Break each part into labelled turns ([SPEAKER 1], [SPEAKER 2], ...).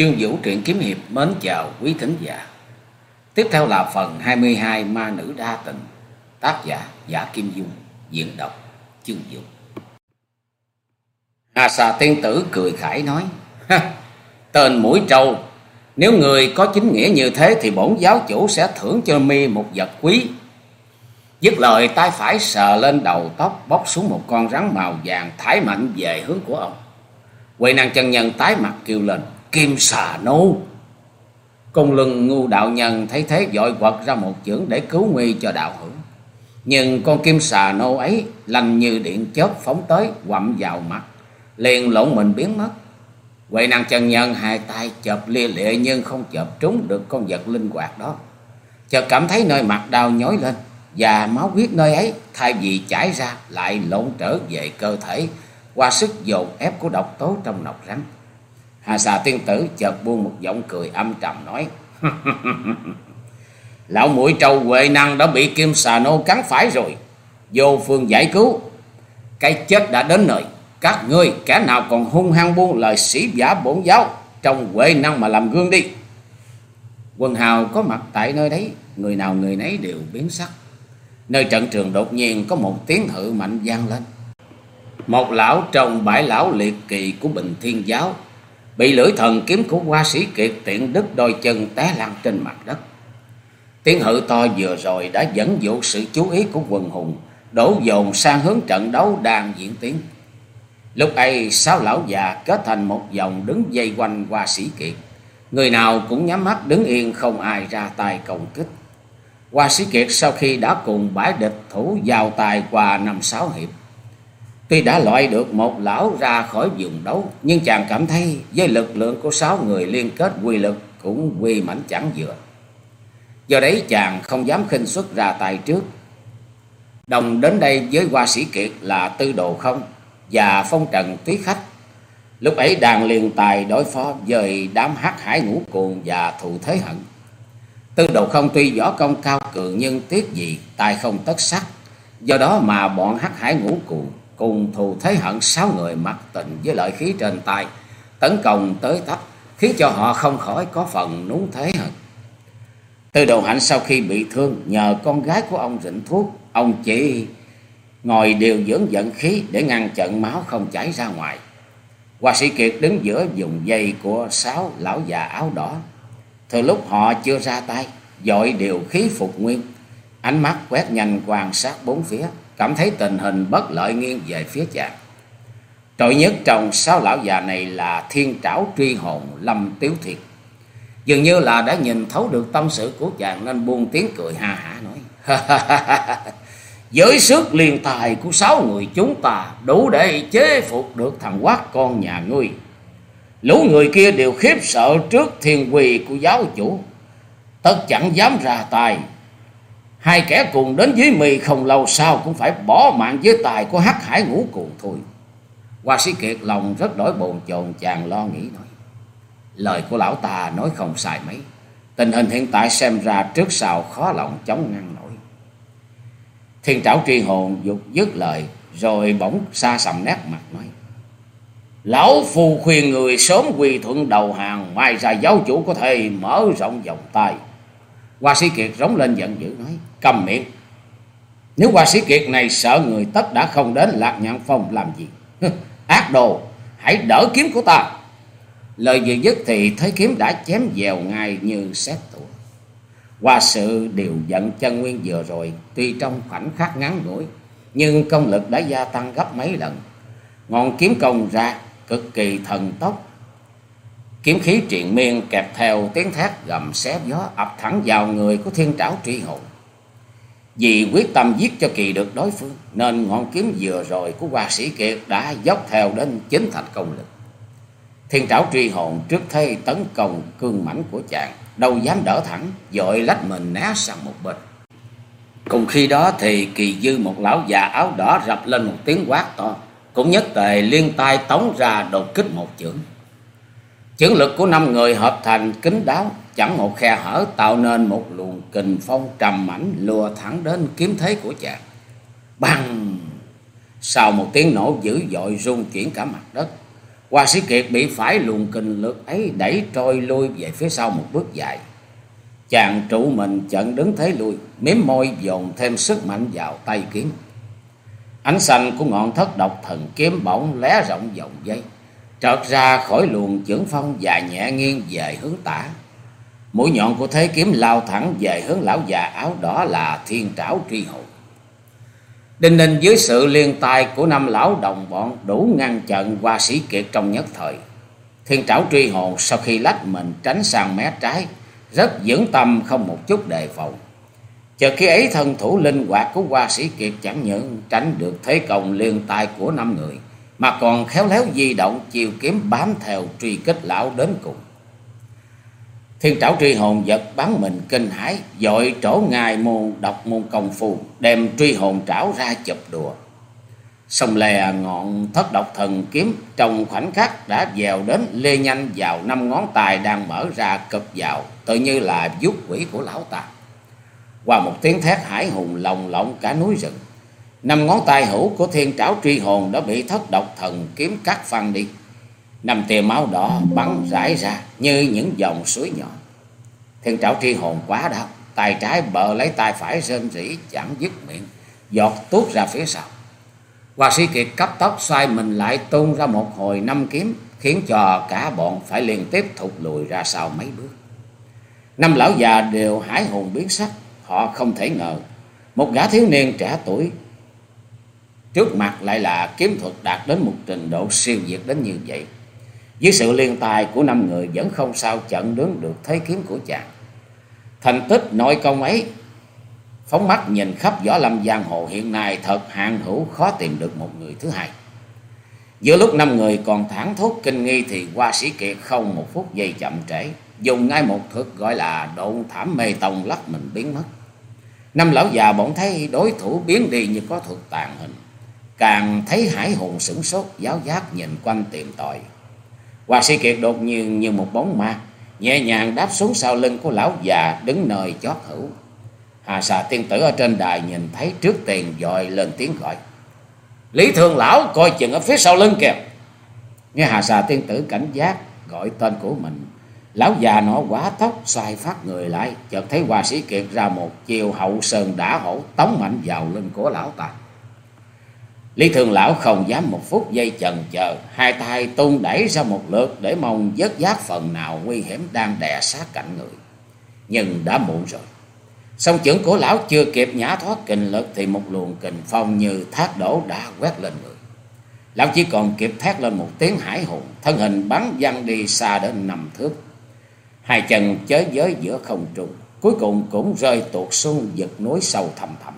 [SPEAKER 1] Chương Vũ truyện kiếm hiệp mến chào quý thính giả. Tiếp theo là phần 22 Ma nữ đa tình, tác giả Giả Kim Dung, diễn đọc Chương Vũ. Hà xà tiên tử cười khải nói, tên mũi trâu, nếu người có chính nghĩa như thế thì bổn giáo chủ sẽ thưởng cho mi một vật quý. Dứt lời tay phải sờ lên đầu tóc bóc xuống một con rắn màu vàng thái mạnh về hướng của ông. Quầy nàng chân nhân tái mặt kêu lên kim xà nô. Công lưng ngu đạo nhân thấy thế dội quật ra một chưởng để cứu nguy cho đạo hữu. Nhưng con kim xà nô ấy lành như điện chớp phóng tới quặm vào mặt, liền lộn mình biến mất. Quệ năng chân nhân hai tay chợp lia lịa nhưng không chợp trúng được con vật linh hoạt đó. Chợt cảm thấy nơi mặt đau nhói lên và máu huyết nơi ấy thay vì chảy ra lại lộn trở về cơ thể qua sức dồn ép của độc tố trong nọc rắn. Hà xà tiên tử chợt buông một giọng cười âm trầm nói. Lão mũi trâu Huệ Năng đã bị kim xà nô cắn phải rồi. Vô phương giải cứu. Cái chết đã đến nơi. Các ngươi, kẻ nào còn hung hăng buông lời sĩ giả bổn giáo. Trong Huệ Năng mà làm gương đi. Quần hào có mặt tại nơi đấy. Người nào người nấy đều biến sắc. Nơi trận trường đột nhiên có một tiếng hự mạnh vang lên. Một lão trong bãi lão liệt kỳ của Bình Thiên Giáo bị lưỡi thần kiếm của hoa sĩ kiệt tiện đứt đôi chân té lăn trên mặt đất. Tiếng hự to vừa rồi đã dẫn dụ sự chú ý của quần hùng, đổ dồn sang hướng trận đấu đang diễn tiến. Lúc ấy sáu lão già kết thành một vòng đứng dây quanh hoa sĩ kiệt. Người nào cũng nhắm mắt đứng yên không ai ra tay công kích. Hoa sĩ kiệt sau khi đã cùng bãi địch thủ giao tài qua năm sáu hiệp Tuy đã loại được một lão ra khỏi vùng đấu, nhưng chàng cảm thấy với lực lượng của sáu người liên kết quy lực cũng quy mảnh chẳng vừa. Do đấy chàng không dám khinh xuất ra tay trước. Đồng đến đây với hoa sĩ kiệt là tư đồ không và phong trần tuyết khách. Lúc ấy đàn liền tài đối phó với đám hát hải ngũ cuồng và thù thế hận. Tư đồ không tuy võ công cao cường nhưng tiếc gì tài không tất sắc. Do đó mà bọn hắc hải ngũ cuồng cùng thù thế hận sáu người mặc tình với lợi khí trên tay, tấn công tới tấp, khiến cho họ không khỏi có phần núng thế hận. Từ đầu hạnh sau khi bị thương, nhờ con gái của ông rịnh thuốc, ông chỉ ngồi điều dưỡng dẫn khí để ngăn chặn máu không chảy ra ngoài. Hoa sĩ kiệt đứng giữa vùng dây của sáu lão già áo đỏ. Từ lúc họ chưa ra tay, dội điều khí phục nguyên, ánh mắt quét nhanh quan sát bốn phía cảm thấy tình hình bất lợi nghiêng về phía chàng. Trội nhất trong sáu lão già này là thiên trảo truy hồn Lâm Tiếu Thiệt. Dường như là đã nhìn thấu được tâm sự của chàng nên buông tiếng cười ha hả nói. Với sức liền tài của sáu người chúng ta đủ để chế phục được thằng quát con nhà ngươi. Lũ người kia đều khiếp sợ trước thiên quỳ của giáo chủ. Tất chẳng dám ra tài. Hai kẻ cùng đến với mì không lâu sau cũng phải bỏ mạng dưới tài của hắc hải ngũ cuồng thôi. Hoa sĩ kiệt lòng rất đổi bồn chồn chàng lo nghĩ nói. Lời của lão ta nói không sai mấy. Tình hình hiện tại xem ra trước sau khó lòng chống ngăn nổi. Thiên trảo tri hồn dục dứt lời rồi bỗng xa sầm nét mặt nói. Lão phù khuyên người sớm quy thuận đầu hàng, ngoài ra giáo chủ có thể mở rộng vòng tay. Hoa sĩ Kiệt rống lên giận dữ nói, cầm miệng. Nếu qua sĩ Kiệt này sợ người tất đã không đến Lạc Nhạn Phong làm gì. Ác đồ, hãy đỡ kiếm của ta. Lời vừa dứt thì thấy kiếm đã chém dèo ngay như xét tủa. Qua sự điều giận chân nguyên vừa rồi, tuy trong khoảnh khắc ngắn ngủi, nhưng công lực đã gia tăng gấp mấy lần. Ngọn kiếm công ra, cực kỳ thần tốc, Kiếm khí triền miên kẹp theo tiếng thét gầm xé gió ập thẳng vào người của thiên trảo tri hồn. Vì quyết tâm giết cho kỳ được đối phương nên ngọn kiếm vừa rồi của hoa sĩ kiệt đã dốc theo đến chính thành công lực. Thiên trảo truy hồn trước thế tấn công cương mãnh của chàng, đâu dám đỡ thẳng, dội lách mình né sang một bên. Cùng khi đó thì kỳ dư một lão già áo đỏ rập lên một tiếng quát to, cũng nhất tề liên tay tống ra đột kích một chưởng. Chưởng lực của năm người hợp thành kín đáo, chẳng một khe hở tạo nên một luồng kình phong trầm mảnh lùa thẳng đến kiếm thế của chàng. Bằng! Sau một tiếng nổ dữ dội rung chuyển cả mặt đất, Hoa sĩ Kiệt bị phải luồng kình lực ấy đẩy trôi lui về phía sau một bước dài. Chàng trụ mình chận đứng thế lui, miếm môi dồn thêm sức mạnh vào tay kiếm. Ánh xanh của ngọn thất độc thần kiếm bỗng lé rộng vòng dây, trợt ra khỏi luồng chưởng phong và nhẹ nghiêng về hướng tả. Mũi nhọn của thế kiếm lao thẳng về hướng lão già áo đỏ là thiên trảo truy hồn. Đinh ninh dưới sự liên tay của năm lão đồng bọn đủ ngăn chặn qua sĩ kiệt trong nhất thời. Thiên trảo truy hồn sau khi lách mình tránh sang mé trái, rất vững tâm không một chút đề phòng. chợt khi ấy thân thủ linh hoạt của hoa sĩ kiệt chẳng những tránh được thế công liên tay của năm người, mà còn khéo léo di động chiều kiếm bám theo truy kích lão đến cùng. Thiên trảo truy hồn giật bắn mình kinh hãi, dội trổ ngài môn độc môn công phu, đem truy hồn trảo ra chụp đùa. Sông lè ngọn thất độc thần kiếm trong khoảnh khắc đã dèo đến lê nhanh vào năm ngón tay đang mở ra cập vào, tự như là vuốt quỷ của lão ta. Qua một tiếng thét hải hùng lồng lộng cả núi rừng, năm ngón tay hữu của thiên trảo truy hồn đã bị thất độc thần kiếm cắt phăng đi. Năm tia máu đỏ bắn rải ra như những dòng suối nhỏ. Thiên trảo truy hồn quá đau, tay trái bờ lấy tay phải rên rỉ chẳng dứt miệng, giọt tuốt ra phía sau. Hoa sĩ kiệt cấp tốc xoay mình lại tung ra một hồi năm kiếm, khiến cho cả bọn phải liên tiếp thụt lùi ra sau mấy bước. Năm lão già đều hãi hùng biến sắc, họ không thể ngờ một gã thiếu niên trẻ tuổi trước mặt lại là kiếm thuật đạt đến một trình độ siêu việt đến như vậy. Dưới sự liên tài của năm người vẫn không sao chặn đứng được thế kiếm của chàng. Thành tích nội công ấy, phóng mắt nhìn khắp võ lâm giang hồ hiện nay thật hạng hữu khó tìm được một người thứ hai. Giữa lúc năm người còn thảng thốt kinh nghi thì qua sĩ kiệt không một phút giây chậm trễ, dùng ngay một thuật gọi là độn thảm mê tông lắc mình biến mất. Năm lão già bỗng thấy đối thủ biến đi như có thuật tàn hình, càng thấy hải hùng sửng sốt giáo giác nhìn quanh tìm tòi. Hoa sĩ kiệt đột nhiên như một bóng ma, nhẹ nhàng đáp xuống sau lưng của lão già đứng nơi chót hữu. Hà xà tiên tử ở trên đài nhìn thấy trước tiền dội lên tiếng gọi. Lý thường lão coi chừng ở phía sau lưng kìa. Nghe hà xà tiên tử cảnh giác gọi tên của mình. Lão già nọ quá tóc xoay phát người lại. Chợt thấy hoa sĩ kiệt ra một chiều hậu sơn đã hổ tống mạnh vào lưng của lão ta. Lý Thường Lão không dám một phút giây chần chờ, hai tay tung đẩy ra một lượt để mong vớt giác phần nào nguy hiểm đang đè sát cạnh người. Nhưng đã muộn rồi. Song chưởng của lão chưa kịp nhả thoát kình lực thì một luồng kình phong như thác đổ đã quét lên người. Lão chỉ còn kịp thét lên một tiếng hải hùng, thân hình bắn văng đi xa đến năm thước. Hai chân chới giới giữa không trung, cuối cùng cũng rơi tuột xuống vực núi sâu thầm thầm.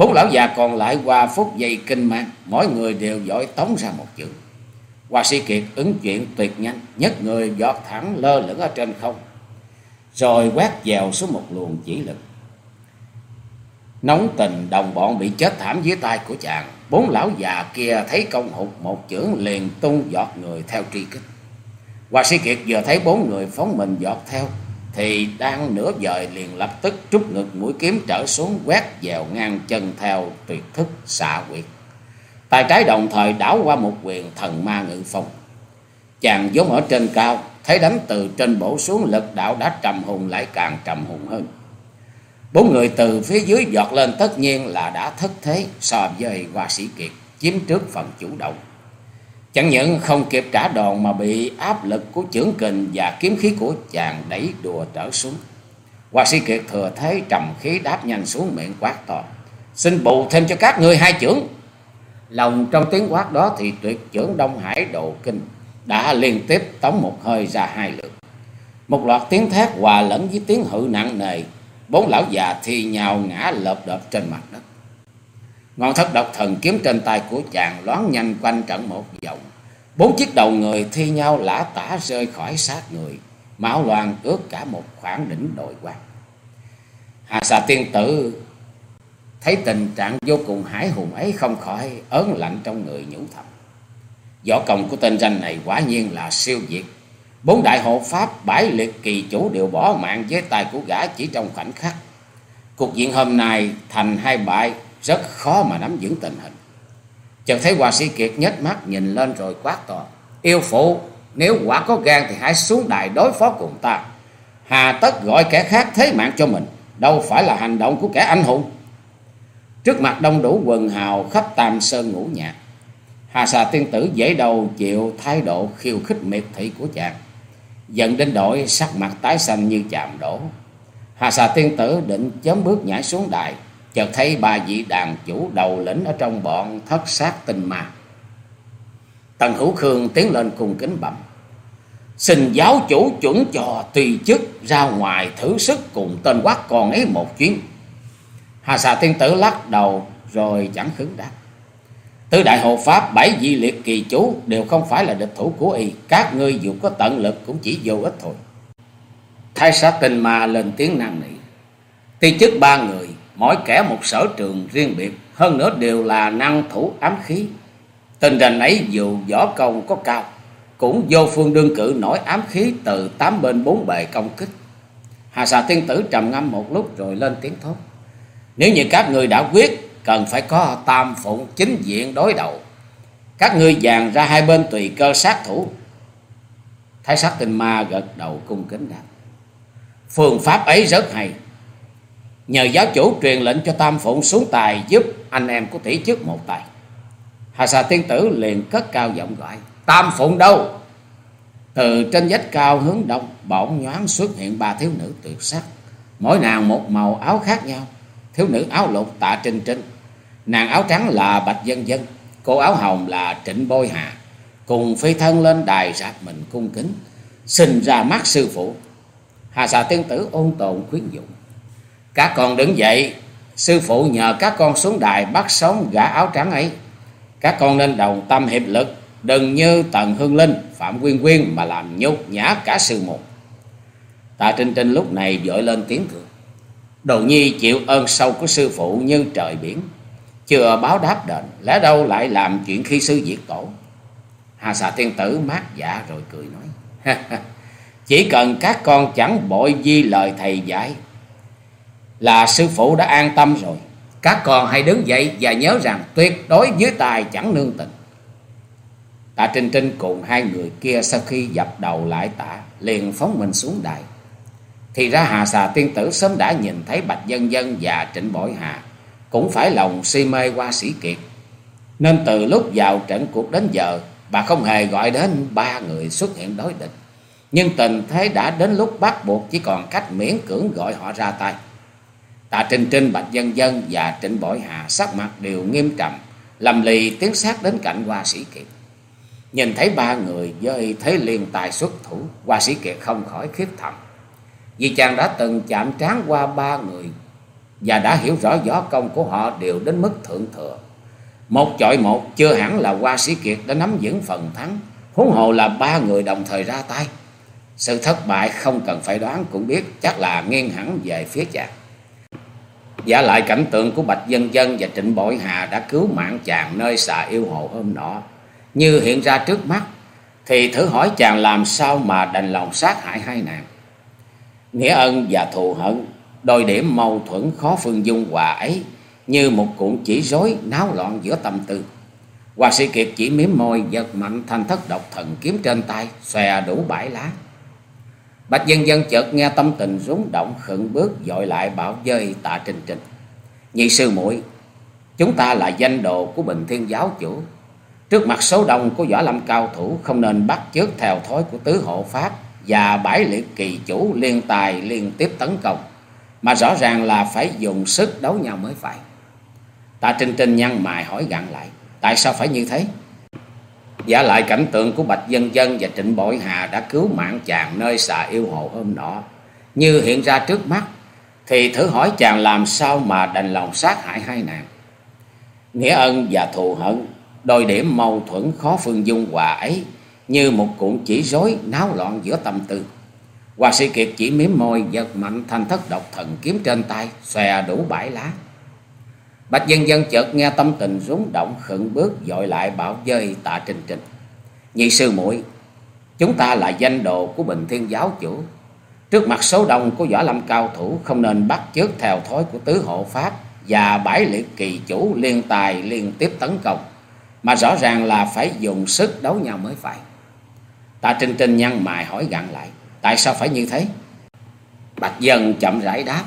[SPEAKER 1] Bốn lão già còn lại qua phút giây kinh mang, mỗi người đều giỏi tống ra một chữ. Hoa sĩ kiệt ứng chuyện tuyệt nhanh, nhất người giọt thẳng lơ lửng ở trên không, rồi quét dèo xuống một luồng chỉ lực. Nóng tình đồng bọn bị chết thảm dưới tay của chàng, bốn lão già kia thấy công hụt một chưởng liền tung giọt người theo tri kích. Hoa sĩ kiệt vừa thấy bốn người phóng mình giọt theo, thì đang nửa dời liền lập tức trút ngực mũi kiếm trở xuống quét vào ngang chân theo tuyệt thức xạ quyệt. Tay trái đồng thời đảo qua một quyền thần ma ngự phong. Chàng vốn ở trên cao, thấy đánh từ trên bổ xuống lực đạo đã trầm hùng lại càng trầm hùng hơn. Bốn người từ phía dưới giọt lên tất nhiên là đã thất thế so với hoa sĩ kiệt, chiếm trước phần chủ động. Chẳng những không kịp trả đòn mà bị áp lực của chưởng kình và kiếm khí của chàng đẩy đùa trở xuống. Hoa sĩ kiệt thừa thế trầm khí đáp nhanh xuống miệng quát to. Xin bù thêm cho các ngươi hai chưởng. Lòng trong tiếng quát đó thì tuyệt chưởng Đông Hải độ kinh đã liên tiếp tống một hơi ra hai lượt. Một loạt tiếng thét hòa lẫn với tiếng hự nặng nề. Bốn lão già thì nhào ngã lợp đợp trên mặt đất. Ngọn thất độc thần kiếm trên tay của chàng loáng nhanh quanh trận một vòng. Bốn chiếc đầu người thi nhau lã tả rơi khỏi sát người, máu loàn ướt cả một khoảng đỉnh đội quan. Hà xà tiên tử thấy tình trạng vô cùng hải hùng ấy không khỏi ớn lạnh trong người nhũ thầm. Võ công của tên danh này quả nhiên là siêu việt. Bốn đại hộ pháp bãi liệt kỳ chủ đều bỏ mạng với tay của gã chỉ trong khoảnh khắc. Cuộc diện hôm nay thành hai bại rất khó mà nắm vững tình hình. Chợt thấy hòa sĩ kiệt nhếch mắt nhìn lên rồi quát to. Yêu phụ, nếu quả có gan thì hãy xuống đài đối phó cùng ta. Hà tất gọi kẻ khác thế mạng cho mình, đâu phải là hành động của kẻ anh hùng. Trước mặt đông đủ quần hào khắp Tam Sơn ngũ nhạc, Hà xà tiên tử dễ đầu chịu thái độ khiêu khích miệt thị của chàng. Giận đến đổi sắc mặt tái xanh như chạm đổ. Hà xà tiên tử định chấm bước nhảy xuống đài, chợt thấy ba vị đàn chủ đầu lĩnh ở trong bọn thất sát tinh ma. Tần Hữu Khương tiến lên cùng kính bẩm. Xin giáo chủ chuẩn cho tùy chức ra ngoài thử sức cùng tên quát con ấy một chuyến. Hà xà tiên tử lắc đầu rồi chẳng khứng đáp. Tứ đại hộ pháp bảy vị liệt kỳ chú đều không phải là địch thủ của y. Các ngươi dù có tận lực cũng chỉ vô ích thôi. Thái sát tình mà lên tiếng năn nỉ. tùy chức ba người, mỗi kẻ một sở trường riêng biệt, hơn nữa đều là năng thủ ám khí. Tình hình ấy dù võ công có cao, cũng vô phương đương cự nổi ám khí từ tám bên bốn bề công kích. Hà xà tiên tử trầm ngâm một lúc rồi lên tiếng thốt. Nếu như các người đã quyết, cần phải có tam phụng chính diện đối đầu. Các ngươi dàn ra hai bên tùy cơ sát thủ. Thái sát tinh ma gật đầu cung kính đáp. Phương pháp ấy rất hay. Nhờ giáo chủ truyền lệnh cho Tam Phụng xuống tài giúp anh em của tỷ chức một tài. Hà xà tiên tử liền cất cao giọng gọi. Tam Phụng đâu? Từ trên vách cao hướng đông, bỗng nhoáng xuất hiện ba thiếu nữ tuyệt sắc. Mỗi nàng một màu áo khác nhau. Thiếu nữ áo lục tạ trinh trinh. Nàng áo trắng là Bạch Dân Dân. Cô áo hồng là Trịnh Bôi Hà. Cùng phi thân lên đài rạp mình cung kính. Xin ra mắt sư phụ. Hà xà tiên tử ôn tồn khuyến dụng. Các con đứng dậy. Sư phụ nhờ các con xuống đài bắt sống gã áo trắng ấy. Các con nên đồng tâm hiệp lực. Đừng như Tần Hương Linh, Phạm Quyên Quyên mà làm nhục nhã cả sư một. Tạ Trinh Trinh lúc này dội lên tiếng cười. Đồ nhi chịu ơn sâu của sư phụ như trời biển. Chưa báo đáp đền, lẽ đâu lại làm chuyện khi sư diệt tổ. Hà xà tiên tử mát dạ rồi cười nói. Chỉ cần các con chẳng bội di lời thầy dạy là sư phụ đã an tâm rồi. Các con hãy đứng dậy và nhớ rằng tuyệt đối dưới tài chẳng nương tình. Tạ Trinh Trinh cùng hai người kia sau khi dập đầu lại tạ, liền phóng mình xuống đài. Thì ra Hà Xà Tiên Tử sớm đã nhìn thấy Bạch Dân Dân và Trịnh Bội Hà, cũng phải lòng si mê qua sĩ kiệt. Nên từ lúc vào trận cuộc đến giờ, bà không hề gọi đến ba người xuất hiện đối địch. Nhưng tình thế đã đến lúc bắt buộc chỉ còn cách miễn cưỡng gọi họ ra tay. Tạ Trinh Trinh, Bạch Dân Dân và Trịnh Bội Hà sắc mặt đều nghiêm trầm, lầm lì tiến sát đến cạnh Hoa Sĩ Kiệt. Nhìn thấy ba người với thế liền tài xuất thủ, Hoa Sĩ Kiệt không khỏi khiếp thầm. Vì chàng đã từng chạm trán qua ba người và đã hiểu rõ võ công của họ đều đến mức thượng thừa. Một chọi một chưa hẳn là Hoa Sĩ Kiệt đã nắm vững phần thắng, huống hồ là ba người đồng thời ra tay. Sự thất bại không cần phải đoán cũng biết chắc là nghiêng hẳn về phía chàng. Giả lại cảnh tượng của Bạch Dân Dân và Trịnh Bội Hà đã cứu mạng chàng nơi xà yêu hồ hôm nọ. Như hiện ra trước mắt, thì thử hỏi chàng làm sao mà đành lòng sát hại hai nàng. Nghĩa ân và thù hận, đôi điểm mâu thuẫn khó phương dung hòa ấy, như một cuộn chỉ rối náo loạn giữa tâm tư. Hoàng sĩ Kiệt chỉ miếm môi giật mạnh thanh thất độc thần kiếm trên tay, xòe đủ bãi lá. Bạch dân dân chợt nghe tâm tình rúng động khẩn bước dội lại bảo dơi tạ trình trình. Nhị sư muội, chúng ta là danh đồ của Bình Thiên Giáo Chủ. Trước mặt số đông của võ lâm cao thủ, không nên bắt chước theo thói của tứ hộ pháp và bãi liệt kỳ chủ liên tài liên tiếp tấn công. Mà rõ ràng là phải dùng sức đấu nhau mới phải. Tạ Trinh Trinh nhăn mày hỏi gặn lại. Tại sao phải như thế? Giả lại cảnh tượng của Bạch Dân Dân và Trịnh Bội Hà đã cứu mạng chàng nơi xà yêu hồ hôm nọ. Như hiện ra trước mắt, thì thử hỏi chàng làm sao mà đành lòng sát hại hai nàng. Nghĩa ân và thù hận, đôi điểm mâu thuẫn khó phương dung hòa ấy, như một cuộn chỉ rối náo loạn giữa tâm tư. Hoa sĩ Kiệt chỉ miếm môi giật mạnh thanh thất độc thần kiếm trên tay, xòe đủ bãi lá. Bạch dân dân chợt nghe tâm tình rúng động khẩn bước dội lại bảo dơi tạ trình trình. Nhị sư muội, chúng ta là danh đồ của Bình Thiên Giáo Chủ. Trước mặt số đông của võ lâm cao thủ, không nên bắt chước theo thói của tứ hộ pháp và bãi liệt kỳ chủ liên tài liên tiếp tấn công. Mà rõ ràng là phải dùng sức đấu nhau mới phải. Tạ Trinh Trinh nhăn mày hỏi gặn lại. Tại sao phải như thế? Bạch Dân chậm rãi đáp.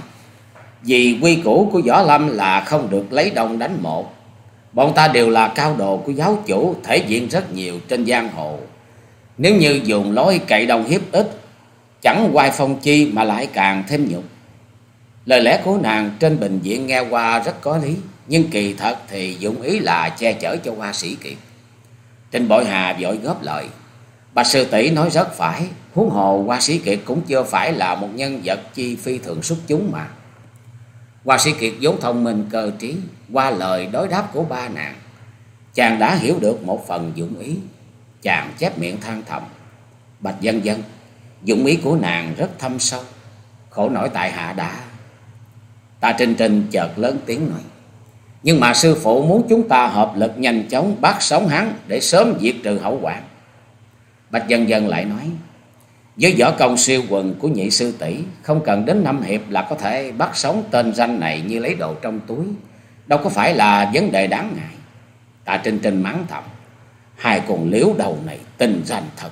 [SPEAKER 1] Vì quy củ của Võ Lâm là không được lấy đông đánh một. Bọn ta đều là cao đồ của giáo chủ, thể diện rất nhiều trên giang hồ. Nếu như dùng lối cậy đồng hiếp ít, chẳng quay phong chi mà lại càng thêm nhục. Lời lẽ của nàng trên bệnh viện nghe qua rất có lý, nhưng kỳ thật thì dụng ý là che chở cho hoa sĩ kiệt. Trình Bội Hà vội góp lời. Bạch sư tỷ nói rất phải, huống hồ hoa sĩ kiệt cũng chưa phải là một nhân vật chi phi thường xuất chúng mà. Hoa sĩ kiệt vốn thông minh cơ trí, qua lời đối đáp của ba nàng. Chàng đã hiểu được một phần dụng ý, chàng chép miệng than thầm. Bạch dân dân, dụng ý của nàng rất thâm sâu, khổ nổi tại hạ đã. Ta Trinh Trinh chợt lớn tiếng nói. Nhưng mà sư phụ muốn chúng ta hợp lực nhanh chóng bắt sống hắn để sớm diệt trừ hậu quả Bạch Dân Dân lại nói, với võ công siêu quần của nhị sư tỷ không cần đến năm hiệp là có thể bắt sống tên danh này như lấy đồ trong túi. Đâu có phải là vấn đề đáng ngại. Tạ Trinh Trinh mắng thầm, hai con liếu đầu này tình danh thật.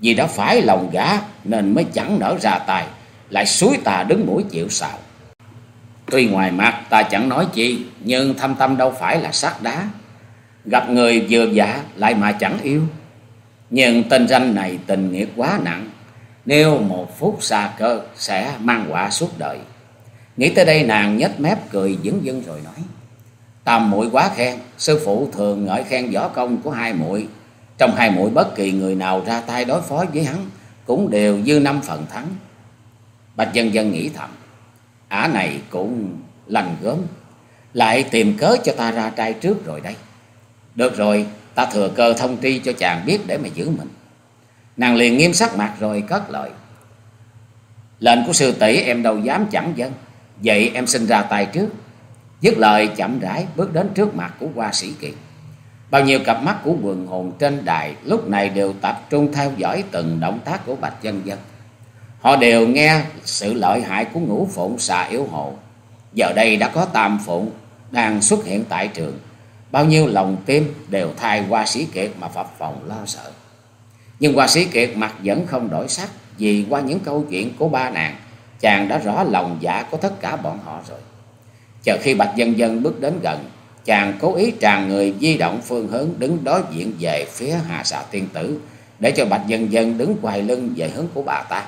[SPEAKER 1] Vì đã phải lòng gã nên mới chẳng nở ra tài, lại suối tà đứng mũi chịu sào. Tuy ngoài mặt ta chẳng nói chi, nhưng thâm tâm đâu phải là sắt đá. Gặp người vừa dạ lại mà chẳng yêu. Nhưng tên danh này tình nghĩa quá nặng, nếu một phút xa cơ sẽ mang quả suốt đời. Nghĩ tới đây nàng nhếch mép cười dững dưng rồi nói. Tam muội quá khen, sư phụ thường ngợi khen võ công của hai muội. Trong hai muội bất kỳ người nào ra tay đối phó với hắn cũng đều dư năm phần thắng. Bạch dân dân nghĩ thầm, ả này cũng lành gớm, lại tìm cớ cho ta ra tay trước rồi đây. Được rồi, ta thừa cơ thông tri cho chàng biết để mà giữ mình. Nàng liền nghiêm sắc mặt rồi cất lời. Lệnh của sư tỷ em đâu dám chẳng dân, vậy em xin ra tay trước. Dứt lời chậm rãi bước đến trước mặt của hoa sĩ kiệt. Bao nhiêu cặp mắt của quần hồn trên đài lúc này đều tập trung theo dõi từng động tác của Bạch Dân Dân. Họ đều nghe sự lợi hại của ngũ phụng xà yếu hộ. Giờ đây đã có tam phụng đang xuất hiện tại trường. Bao nhiêu lòng tim đều thay qua sĩ kiệt mà phập phòng lo sợ. Nhưng qua sĩ kiệt mặt vẫn không đổi sắc vì qua những câu chuyện của ba nàng chàng đã rõ lòng dạ của tất cả bọn họ rồi. Chờ khi Bạch Dân Dân bước đến gần, chàng cố ý tràn người di động phương hướng đứng đối diện về phía Hà Xà Tiên Tử để cho Bạch Dân Dân đứng quay lưng về hướng của bà ta.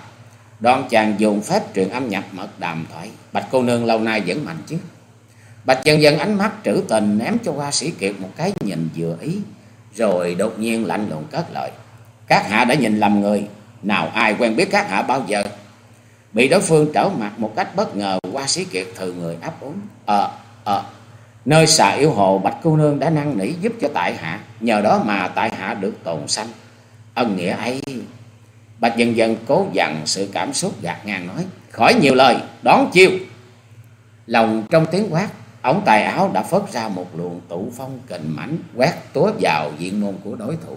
[SPEAKER 1] Đoan chàng dùng phép truyền âm nhập mật đàm thoại. Bạch cô nương lâu nay vẫn mạnh chứ. Bạch dần dần ánh mắt trữ tình ném cho hoa sĩ kiệt một cái nhìn vừa ý. Rồi đột nhiên lạnh lùng cất lời. Các hạ đã nhìn lầm người. Nào ai quen biết các hạ bao giờ. Bị đối phương trở mặt một cách bất ngờ. Hoa sĩ kiệt thừ người áp úng. Ờ, ờ. Nơi xà yêu hồ Bạch cô nương đã năn nỉ giúp cho tại hạ. Nhờ đó mà tại hạ được tồn sanh. Ân nghĩa ấy Bạch dần dần cố dằn sự cảm xúc gạt ngang nói. Khỏi nhiều lời, đón chiêu. Lòng trong tiếng quát, ống tài áo đã phớt ra một luồng tụ phong kình mảnh quét túa vào diện môn của đối thủ.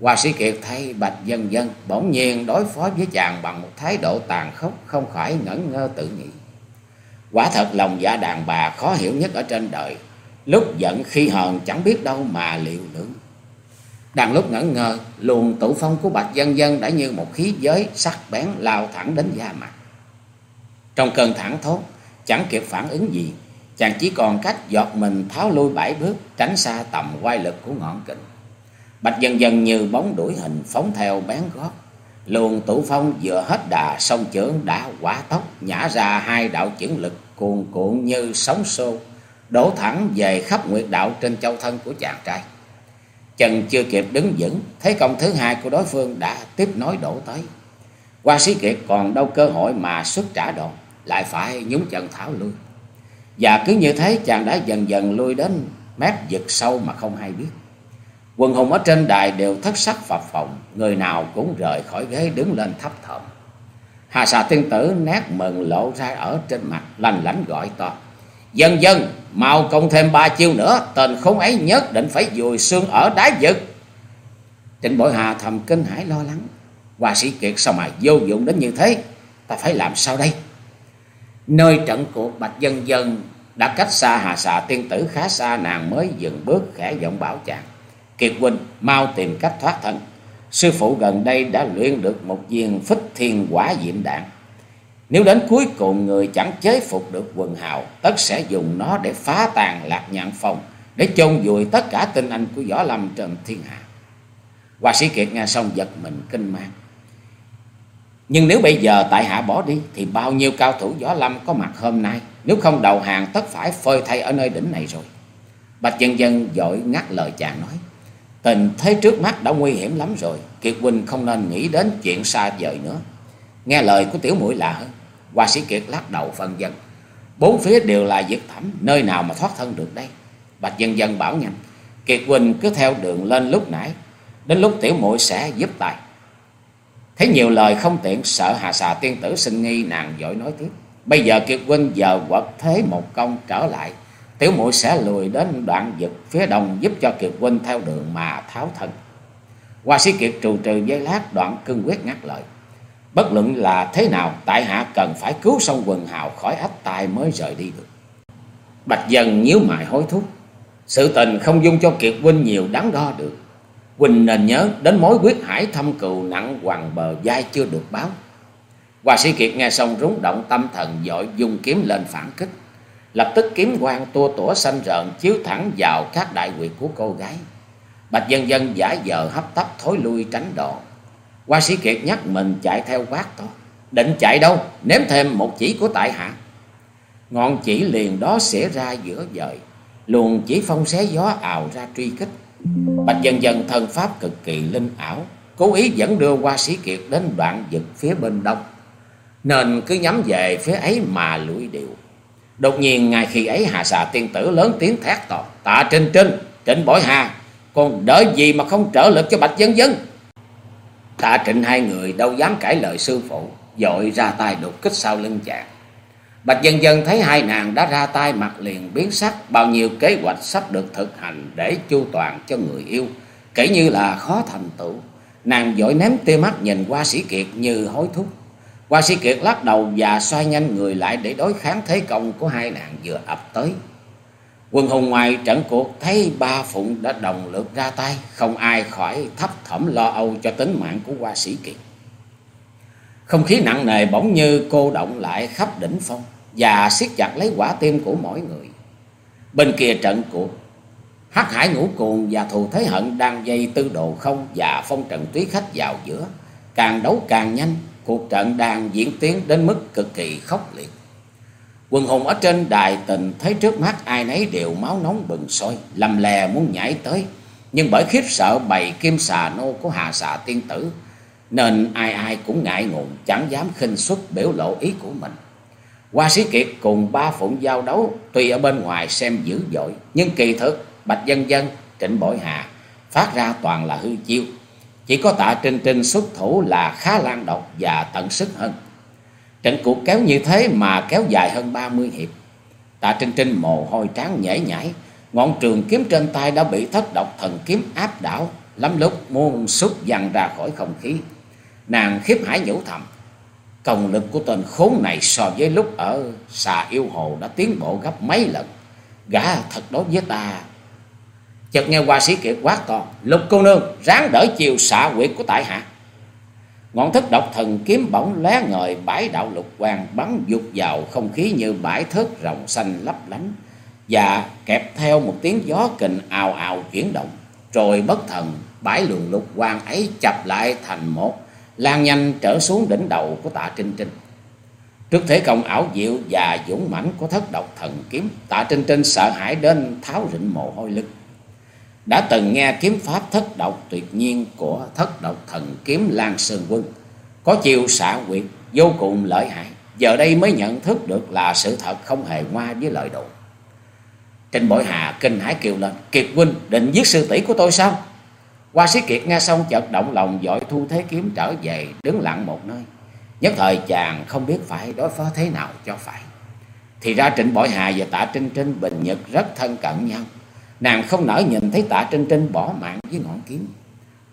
[SPEAKER 1] Hoa sĩ Kiệt thay Bạch Dân Dân bỗng nhiên đối phó với chàng bằng một thái độ tàn khốc không khỏi ngẩn ngơ tự nghĩ. Quả thật lòng dạ đàn bà khó hiểu nhất ở trên đời, lúc giận khi hờn chẳng biết đâu mà liệu lưỡng. Đang lúc ngẩn ngơ, luồng tụ phong của Bạch Dân Dân đã như một khí giới sắc bén lao thẳng đến da mặt. Trong cơn thẳng thốt, chẳng kịp phản ứng gì, chàng chỉ còn cách giọt mình tháo lui bảy bước, tránh xa tầm quay lực của ngọn kình. Bạch dần dần như bóng đuổi hình phóng theo bén gót. Luồng tụ phong vừa hết đà, sông chưởng đã quả tốc, nhả ra hai đạo chưởng lực cuồn cuộn như sóng xô, đổ thẳng về khắp nguyệt đạo trên châu thân của chàng trai. Chân chưa kịp đứng vững, thấy công thứ hai của đối phương đã tiếp nối đổ tới. Qua sĩ kiệt còn đâu cơ hội mà xuất trả đòn, lại phải nhúng chân tháo lui. Và cứ như thế chàng đã dần dần lui đến mép vực sâu mà không hay biết. Quần hùng ở trên đài đều thất sắc phập phồng, người nào cũng rời khỏi ghế đứng lên thấp thỏm. Hà xà tiên tử nét mừng lộ ra ở trên mặt, lanh lãnh gọi to. Dân dân, mau công thêm ba chiêu nữa, tên khốn ấy nhất định phải dùi xương ở đá vực. Trịnh Bội Hà thầm kinh hãi lo lắng. Hoa sĩ Kiệt sao mà vô dụng đến như thế? Ta phải làm sao đây? Nơi trận cuộc Bạch Dân Dân đã cách xa Hà Xà tiên tử khá xa nàng mới dừng bước khẽ giọng bảo chàng. Kiệt huynh mau tìm cách thoát thân. sư phụ gần đây đã luyện được một viên phích thiên quả diệm đạn. Nếu đến cuối cùng người chẳng chế phục được quần hào, tất sẽ dùng nó để phá tàn lạc nhạn phòng, để chôn vùi tất cả tinh anh của võ lâm trên thiên hạ. Hoa sĩ Kiệt nghe xong giật mình kinh mang. Nhưng nếu bây giờ tại hạ bỏ đi thì bao nhiêu cao thủ võ lâm có mặt hôm nay, nếu không đầu hàng tất phải phơi thay ở nơi đỉnh này rồi. Bạch dân dân dội ngắt lời chàng nói. Tình thế trước mắt đã nguy hiểm lắm rồi, Kiệt Huynh không nên nghĩ đến chuyện xa vời nữa. Nghe lời của tiểu mũi lạ hơn, Hoa sĩ Kiệt lắc đầu phân dân. Bốn phía đều là vực thẳm, nơi nào mà thoát thân được đây? Bạch dân dân bảo nhanh, Kiệt Huynh cứ theo đường lên lúc nãy, đến lúc tiểu muội sẽ giúp tài. Thấy nhiều lời không tiện, sợ hà xà tiên tử sinh nghi nàng giỏi nói tiếp. Bây giờ Kiệt Huynh giờ quật thế một công trở lại, tiểu muội sẽ lùi đến đoạn vực phía đông giúp cho Kiệt Huynh theo đường mà tháo thân. Hoa sĩ Kiệt trù trừ giây lát đoạn cương quyết ngắt lời. Bất luận là thế nào, tại hạ cần phải cứu xong quần hào khỏi ách tài mới rời đi được. Bạch dần nhíu mày hối thúc. Sự tình không dung cho Kiệt Huynh nhiều đắn đo được. Quỳnh nên nhớ đến mối quyết hải thâm cừu nặng hoàng bờ vai chưa được báo. Hoa sĩ Kiệt nghe xong rúng động tâm thần, dội dùng kiếm lên phản kích. Lập tức kiếm quang tua tủa xanh rợn, chiếu thẳng vào các đại quyệt của cô gái. Bạch dân dân giả vờ hấp tấp thối lui tránh đòn. Hoa sĩ Kiệt nhắc mình chạy theo quát to. Định chạy đâu? ném thêm một chỉ của tại hạ. Ngọn chỉ liền đó xẻ ra giữa dời. Luồng chỉ phong xé gió ào ra truy kích. Bạch dần dần thần pháp cực kỳ linh ảo. Cố ý dẫn đưa qua sĩ Kiệt đến đoạn vực phía bên đông. Nên cứ nhắm về phía ấy mà lũi điệu. Đột nhiên ngay khi ấy Hà xà tiên tử lớn tiếng thét to. Tạ Trinh Trinh, Trịnh Bội Hà, còn đợi gì mà không trở lực cho Bạch Dân Dân. Tạ Trịnh hai người đâu dám cãi lời sư phụ, dội ra tay đột kích sau lưng chàng. Bạch Dân Dân thấy hai nàng đã ra tay mặt liền biến sắc, bao nhiêu kế hoạch sắp được thực hành để chu toàn cho người yêu, kể như là khó thành tựu. Nàng dội ném tia mắt nhìn qua sĩ kiệt như hối thúc. qua sĩ Kiệt lắc đầu và xoay nhanh người lại để đối kháng thế công của hai nàng vừa ập tới. Quân hùng ngoài trận cuộc thấy ba phụng đã đồng lượt ra tay, không ai khỏi thấp thỏm lo âu cho tính mạng của Hoa sĩ Kiệt. Không khí nặng nề bỗng như cô động lại khắp đỉnh phong và siết chặt lấy quả tim của mỗi người. Bên kia trận cuộc, Hắc Hải Ngũ Cuồng và Thù Thế Hận đang dây tư đồ không và phong trận túy khách vào giữa, càng đấu càng nhanh, cuộc trận đang diễn tiến đến mức cực kỳ khốc liệt. Quần hùng ở trên đài tình thấy trước mắt ai nấy đều máu nóng bừng sôi, lầm lè muốn nhảy tới. Nhưng bởi khiếp sợ bầy kim xà nô của hà xà tiên tử, nên ai ai cũng ngại ngùng, chẳng dám khinh xuất biểu lộ ý của mình. Hoa sĩ Kiệt cùng ba phụng giao đấu, tuy ở bên ngoài xem dữ dội, nhưng kỳ thực Bạch Dân Dân, Trịnh Bội Hà phát ra toàn là hư chiêu. Chỉ có tạ Trinh Trinh xuất thủ là khá lan độc và tận sức hơn. Trận cuộc kéo như thế mà kéo dài hơn 30 hiệp. Tạ Trinh Trinh mồ hôi tráng nhễ nhãi, ngọn trường kiếm trên tay đã bị thất độc thần kiếm áp đảo, lắm lúc muôn xuất dằn ra khỏi không khí. Nàng khiếp hải nhủ thầm, công lực của tên khốn này so với lúc ở xà yêu hồ đã tiến bộ gấp mấy lần. Gã thật đối với ta. Chợt nghe hoa sĩ kiệt quát to, lục cô nương ráng đỡ chiều xạ quyệt của tại hạ. Ngọn thức độc thần kiếm bỗng lóe ngời bãi đạo lục quang bắn dục vào không khí như bãi thớt rồng xanh lấp lánh và kẹp theo một tiếng gió kình ào ào chuyển động rồi bất thần bãi luồng lục quang ấy chập lại thành một lan nhanh trở xuống đỉnh đầu của tạ trinh trinh trước thế công ảo diệu và dũng mãnh của thất độc thần kiếm tạ trinh trinh sợ hãi đến tháo rịnh mồ hôi lưng đã từng nghe kiếm pháp thất độc tuyệt nhiên của thất độc thần kiếm Lan Sơn Quân, có chiêu xạ quyệt vô cùng lợi hại, giờ đây mới nhận thức được là sự thật không hề ngoa với lời đồn. Trình Bội Hà kinh hãi kêu lên, Kiệt huynh định giết sư tỷ của tôi sao? Hoa sĩ Kiệt nghe xong chợt động lòng dội thu thế kiếm trở về, đứng lặng một nơi. Nhất thời chàng không biết phải đối phó thế nào cho phải. Thì ra Trịnh Bội Hà và Tạ Trinh Trinh Bình Nhật rất thân cận nhau. Nàng không nỡ nhìn thấy tạ Trinh Trinh bỏ mạng với ngọn kiếm.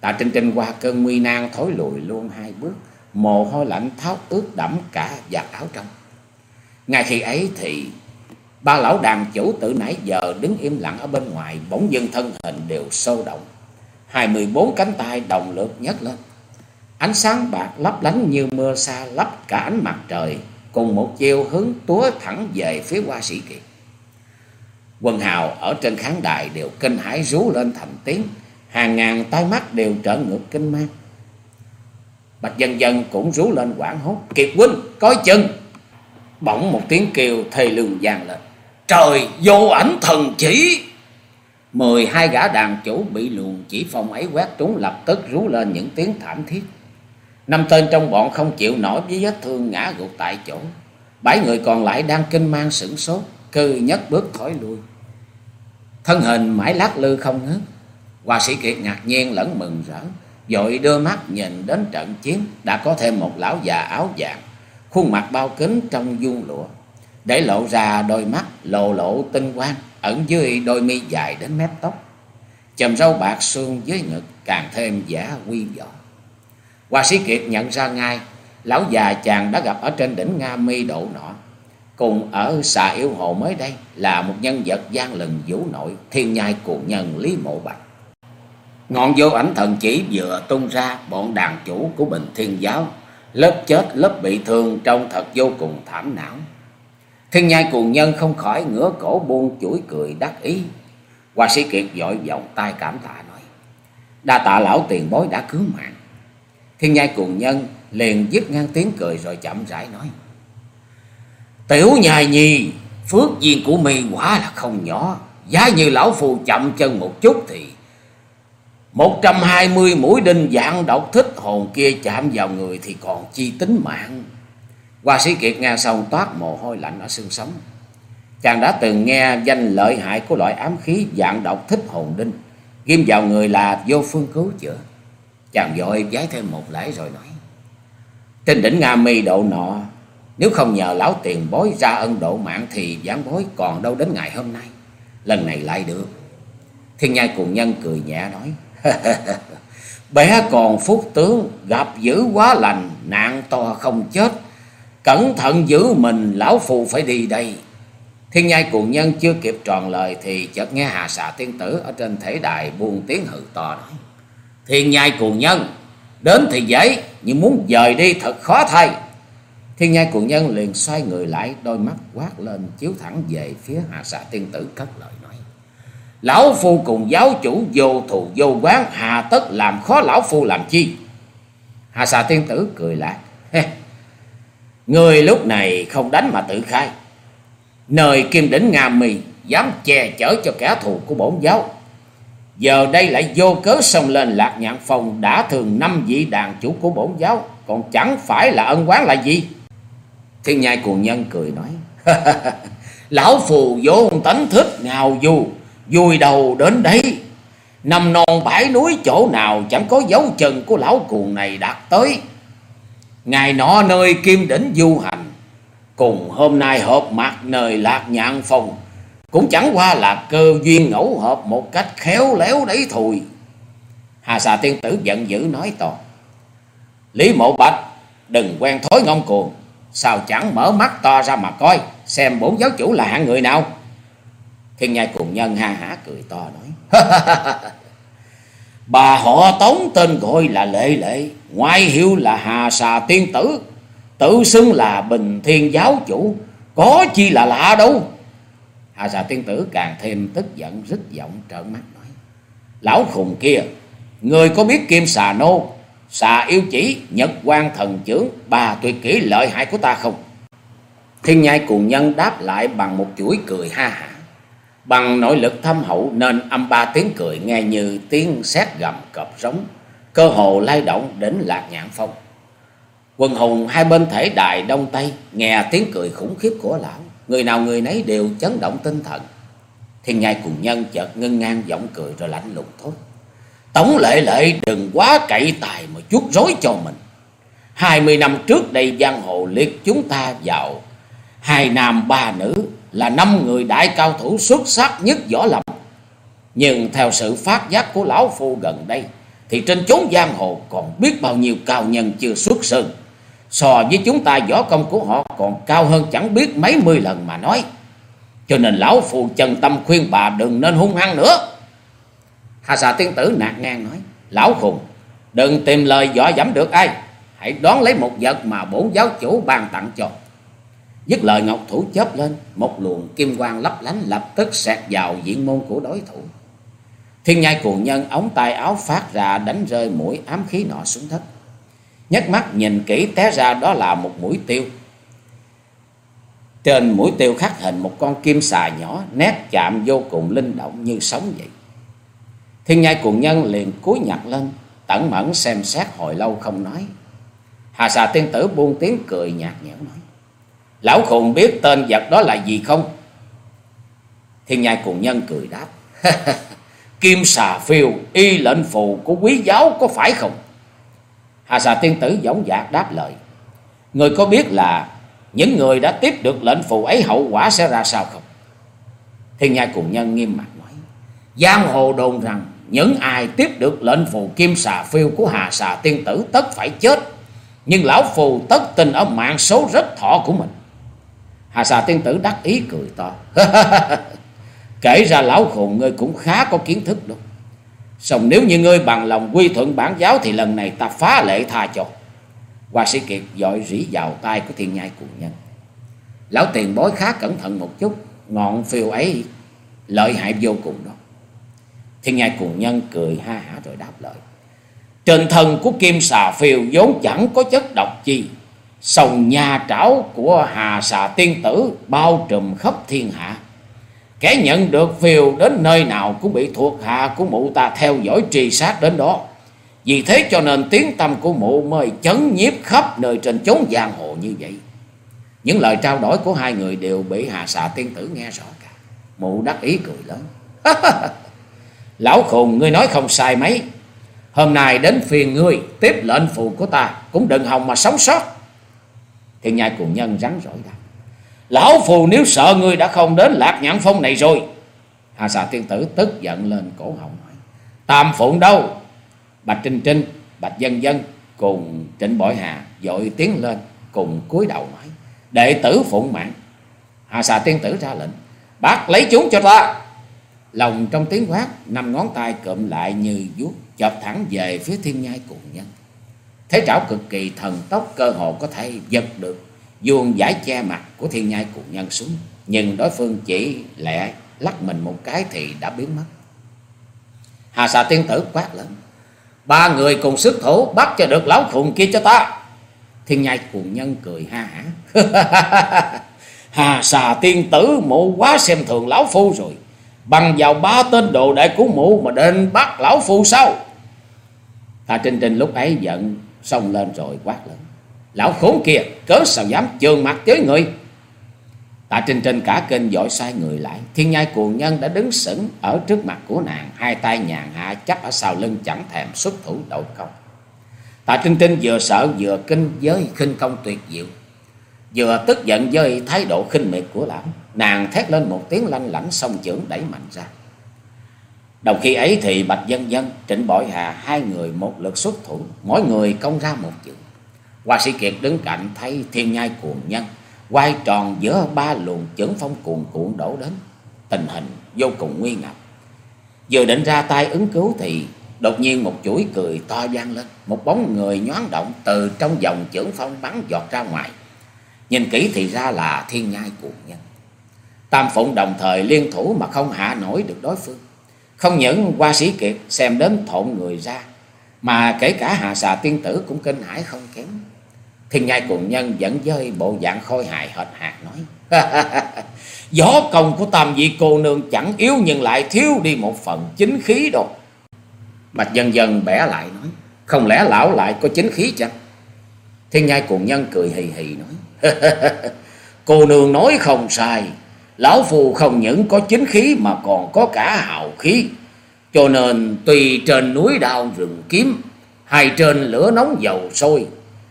[SPEAKER 1] Tạ Trinh Trinh qua cơn nguy nan thối lùi luôn hai bước, mồ hôi lạnh tháo ướt đẫm cả giặt áo trong. Ngay khi ấy thì ba lão đàn chủ tự nãy giờ đứng im lặng ở bên ngoài, bỗng dưng thân hình đều sôi động hai mươi bốn cánh tay đồng lượt nhấc lên. Ánh sáng bạc lấp lánh như mưa sa lấp cả ánh mặt trời, cùng một chiều hướng túa thẳng về phía qua sĩ kiệt. Quân hào ở trên khán đài đều kinh hãi rú lên thành tiếng, hàng ngàn tai mắt đều trở ngược kinh mang. Bạch dân dân cũng rú lên quảng hốt, Kiệt huynh, coi chừng! Bỗng một tiếng kêu thê lương vang lên. Trời vô ảnh thần chỉ! Mười hai gã đàn chủ bị luồng chỉ phong ấy quét trúng lập tức rú lên những tiếng thảm thiết. Năm tên trong bọn không chịu nổi với vết thương ngã gục tại chỗ. Bảy người còn lại đang kinh mang sửng sốt, cư nhất bước thối lui. Thân hình mãi lắc lư không ngớt. Hoa sĩ Kiệt ngạc nhiên lẫn mừng rỡ, dội đưa mắt nhìn đến trận chiến đã có thêm một lão già áo vàng, khuôn mặt bao kính trong vuông lụa, để lộ ra đôi mắt lộ lộ tinh quang ẩn dưới đôi mi dài đến mép tóc. chòm râu bạc xương dưới ngực càng thêm giả quy võ. Hoa sĩ Kiệt nhận ra ngay, lão già chàng đã gặp ở trên đỉnh Nga mi độ nọ. Cùng ở xà yêu hồ mới đây là một nhân vật gian lừng vũ nội, thiên nhai cuồng nhân Lý Mộ Bạch. Ngọn vô ảnh thần chỉ vừa tung ra bọn đàn chủ của Bình Thiên Giáo, lớp chết lớp bị thương trông thật vô cùng thảm não. Thiên nhai cuồng nhân không khỏi ngửa cổ buông chuỗi cười đắc ý. Hoa sĩ Kiệt vội vòng tay cảm tạ nói. Đa tạ lão tiền bối đã cứu mạng. Thiên nhai cuồng nhân liền dứt ngang tiếng cười rồi chậm rãi nói. Tiểu nhài nhi, phước duyên của mi quả là không nhỏ. Giá như lão phù chậm chân một chút thì... một trăm hai mươi mũi đinh dạng độc thích hồn kia chạm vào người thì còn chi tính mạng. Hoa sĩ Kiệt nghe xong toát mồ hôi lạnh ở xương sống. Chàng đã từng nghe danh lợi hại của loại ám khí dạng độc thích hồn đinh. Ghim vào người là vô phương cứu chữa. Chàng vội giái thêm một lễ rồi nói. Trên đỉnh Nga mi độ nọ, nếu không nhờ lão tiền bối ra ân độ mạng thì giảng bối còn đâu đến ngày hôm nay. Lần này lại được. Thiên nhai cùng nhân cười nhẹ nói. Bé còn phúc tướng, gặp dữ quá lành, nạn to không chết. Cẩn thận giữ mình, lão phù phải đi đây. Thiên nhai cuồng nhân chưa kịp tròn lời thì chợt nghe hà xà tiên tử ở trên thể đài buông tiếng hự to nói. Thiên nhai cuồng nhân, đến thì dễ, nhưng muốn dời đi thật khó thay. Thiên nhai cuồng nhân liền xoay người lại, đôi mắt quát lên chiếu thẳng về phía hà xà tiên tử cất lời nói. Lão phu cùng giáo chủ vô thù vô quán, hà tất làm khó lão phu làm chi. Hà xà tiên tử cười lại. Người lúc này không đánh mà tự khai. Nơi kim đỉnh Nga mì dám che chở cho kẻ thù của bổn giáo. Giờ đây lại vô cớ xông lên lạc nhạn phòng đã thường năm vị đàn chủ của bổn giáo. Còn chẳng phải là ân quán là gì. Thiên nhai cuồng nhân cười nói. Lão phù vô tánh thích ngào du. Vui đầu đến đây. Nằm non bãi núi chỗ nào chẳng có dấu chân của lão cuồng này đạt tới. Ngày nọ nơi kim đỉnh du hành, cùng hôm nay hợp mặt nơi lạc nhạn phòng, cũng chẳng qua là cơ duyên ngẫu hợp một cách khéo léo đấy thôi. Hà xà tiên tử giận dữ nói to. Lý mộ bạch, đừng quen thối ngông cuồng, sao chẳng mở mắt to ra mà coi, xem bốn giáo chủ là hạng người nào. Thiên nhai cùng nhân ha hả cười to nói. Bà họ tống tên gọi là Lệ Lệ, ngoại hiệu là Hà Xà Tiên Tử, tự xưng là Bình Thiên Giáo Chủ, có chi là lạ đâu. Hà Xà Tiên Tử càng thêm tức giận rít giọng trợn mắt nói. Lão khùng kia, người có biết Kim Xà Nô, Xà Yêu Chỉ, Nhật quan Thần Chưởng, bà tuyệt kỹ lợi hại của ta không? Thiên nhai cùng nhân đáp lại bằng một chuỗi cười ha hả. Bằng nội lực thâm hậu nên âm ba tiếng cười nghe như tiếng sét gầm cọp rống, cơ hồ lay động đến lạc nhạn phong. Quần hùng hai bên thể đài đông tây nghe tiếng cười khủng khiếp của lão, người nào người nấy đều chấn động tinh thần. Thiên nhai cùng nhân chợt ngưng ngang giọng cười rồi lạnh lùng thốt. Tống lệ lệ đừng quá cậy tài mà chút rối cho mình. Hai mươi năm trước đây giang hồ liệt chúng ta vào hai nam ba nữ là năm người đại cao thủ xuất sắc nhất võ lâm. Nhưng theo sự phát giác của lão phu gần đây, thì trên chốn giang hồ còn biết bao nhiêu cao nhân chưa xuất sơn. So với chúng ta võ công của họ còn cao hơn chẳng biết mấy mươi lần mà nói. Cho nên lão phù chân tâm khuyên bà đừng nên hung hăng nữa. Hà xà tiên tử nạt ngang nói. Lão khùng, đừng tìm lời dọa dẫm được ai. Hãy đón lấy một vật mà bổn giáo chủ ban tặng cho. Dứt lời ngọc thủ chớp lên, một luồng kim quang lấp lánh lập tức xẹt vào diện môn của đối thủ. Thiên nhai cuồng nhân ống tay áo phát ra đánh rơi mũi ám khí nọ xuống đất. Nhấc mắt nhìn kỹ té ra đó là một mũi tiêu. Trên mũi tiêu khắc hình một con kim xà nhỏ nét chạm vô cùng linh động như sống vậy. Thiên nhai cuồng nhân liền cúi nhặt lên, tẩn mẫn xem xét hồi lâu không nói. Hà xà tiên tử buông tiếng cười nhạt nhẽo nói. Lão khùng biết tên vật đó là gì không? Thiên nhai cuồng nhân cười đáp. Kim xà phiêu, y lệnh phù của quý giáo có phải không? Hà xà tiên tử dõng dạc đáp lời. Người có biết là những người đã tiếp được lệnh phù ấy hậu quả sẽ ra sao không? Thiên nhai cùng nhân nghiêm mặt nói. Giang hồ đồn rằng những ai tiếp được lệnh phù kim xà phiêu của Hà xà tiên tử tất phải chết. Nhưng lão phù tất tình ở mạng số rất thọ của mình. Hà xà tiên tử đắc ý cười to. Kể ra lão khùng ngươi cũng khá có kiến thức đâu. Xong nếu như ngươi bằng lòng quy thuận bản giáo thì lần này ta phá lệ tha cho. Hoa sĩ Kiệt dội rỉ vào tay của thiên nhai cụ nhân. Lão tiền bối khá cẩn thận một chút. Ngọn phiêu ấy lợi hại vô cùng đó. Thiên nhai cụ nhân cười ha hả rồi đáp lời. Trên thân của kim xà phiêu vốn chẳng có chất độc chi. Sòng nhà trảo của hà xà tiên tử bao trùm khắp thiên hạ. Kẻ nhận được phiêu đến nơi nào cũng bị thuộc hạ của mụ ta theo dõi trì sát đến đó. Vì thế cho nên tiếng tâm của mụ mới chấn nhiếp khắp nơi trên chốn giang hồ như vậy. Những lời trao đổi của hai người đều bị hạ xạ tiên tử nghe rõ cả. Mụ đắc ý cười lớn. Lão khùng, ngươi nói không sai mấy. Hôm nay đến phiền ngươi, tiếp lệnh phù của ta, cũng đừng hòng mà sống sót. Thiên nhai cùng nhân rắn rỏi đã Lão phù nếu sợ ngươi đã không đến lạc nhãn phong này rồi. Hà xà tiên tử tức giận lên cổ họng hỏi. Tam phụng đâu? Bạch Trinh Trinh, Bạch Dân Dân cùng Trịnh Bội Hà dội tiến lên cùng cúi đầu nói. Đệ tử phụng mạng. Hà xà tiên tử ra lệnh. Bắt lấy chúng cho ta. Lòng trong tiếng quát, năm ngón tay cụm lại như vuốt chọc thẳng về phía thiên nhai cùng nhân. Thế trảo cực kỳ thần tốc cơ hồ có thể giật được vuông giải che mặt của thiên nhai cùng nhân xuống. Nhưng đối phương chỉ lẹ lắc mình một cái thì đã biến mất. Hà xà tiên tử quát lớn. Ba người cùng sức thủ bắt cho được lão khùng kia cho ta. Thiên nhai cuồng nhân cười ha hả. Hà xà tiên tử mụ quá xem thường lão phu rồi. Bằng vào ba tên đồ đệ của mụ mà đến bắt lão phu sao? Hà Trinh Trinh lúc ấy giận xông lên rồi quát lớn. Lão khốn kia cớ sao dám trường mặt với người. Tạ Trinh trên cả kênh dội sai người lại. Thiên nhai cuồng nhân đã đứng sững ở trước mặt của nàng. Hai tay nhàn hạ chắp ở sau lưng chẳng thèm xuất thủ đội công. Tạ Trinh Trinh vừa sợ vừa kinh với khinh công tuyệt diệu. Vừa tức giận với thái độ khinh miệt của lão. Nàng thét lên một tiếng lanh lảnh song chưởng đẩy mạnh ra. Đồng khi ấy thì Bạch Dân Dân, Trịnh Bội Hà hai người một lượt xuất thủ. Mỗi người công ra một chưởng. Hoa sĩ Kiệt đứng cạnh thấy thiên nhai cuồng nhân, quay tròn giữa ba luồng chưởng phong cuồn cuộn đổ đến. Tình hình vô cùng nguy ngập. Vừa định ra tay ứng cứu thì đột nhiên một chuỗi cười to vang lên. Một bóng người nhoáng động từ trong dòng chưởng phong bắn giọt ra ngoài. Nhìn kỹ thì ra là thiên nhai cuồng nhân. Tam phụng đồng thời liên thủ mà không hạ nổi được đối phương. Không những qua sĩ kiệt xem đến thộn người ra, mà kể cả hà xà tiên tử cũng kinh hãi không kém. Thiên nhai cùng nhân vẫn dơi bộ dạng khôi hài hệt hạt nói. Gió công của tam vị cô nương chẳng yếu nhưng lại thiếu đi một phần chính khí đâu. Mạch dần dần bẻ lại nói. Không lẽ lão lại có chính khí chăng? Thiên nhai cùng nhân cười hì hì nói. cô nương nói không sai. Lão phù không những có chính khí mà còn có cả hào khí. Cho nên tùy trên núi đao rừng kiếm, hay trên lửa nóng dầu sôi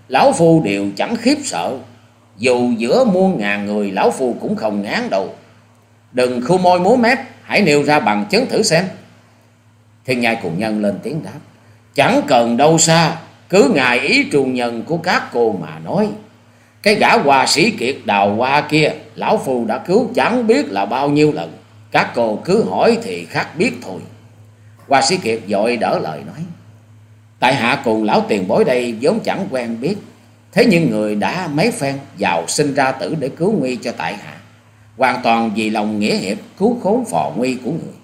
[SPEAKER 1] Lão Phu đều chẳng khiếp sợ. Dù giữa muôn ngàn người, Lão Phu cũng không ngán đâu. Đừng khu môi múa mép. Hãy nêu ra bằng chứng thử xem. Thiên nhai cùng nhân lên tiếng đáp. Chẳng cần đâu xa. Cứ ngài ý trùng nhân của các cô mà nói. Cái gã hòa sĩ kiệt đào hoa kia. Lão Phu đã cứu chẳng biết là bao nhiêu lần. Các cô cứ hỏi thì khác biết thôi. Hoa sĩ Kiệt dội đỡ lời nói. Tại hạ cùng lão tiền bối đây vốn chẳng quen biết. Thế nhưng người đã mấy phen giàu sinh ra tử để cứu nguy cho tại hạ. Hoàn toàn vì lòng nghĩa hiệp cứu khốn phò nguy của người.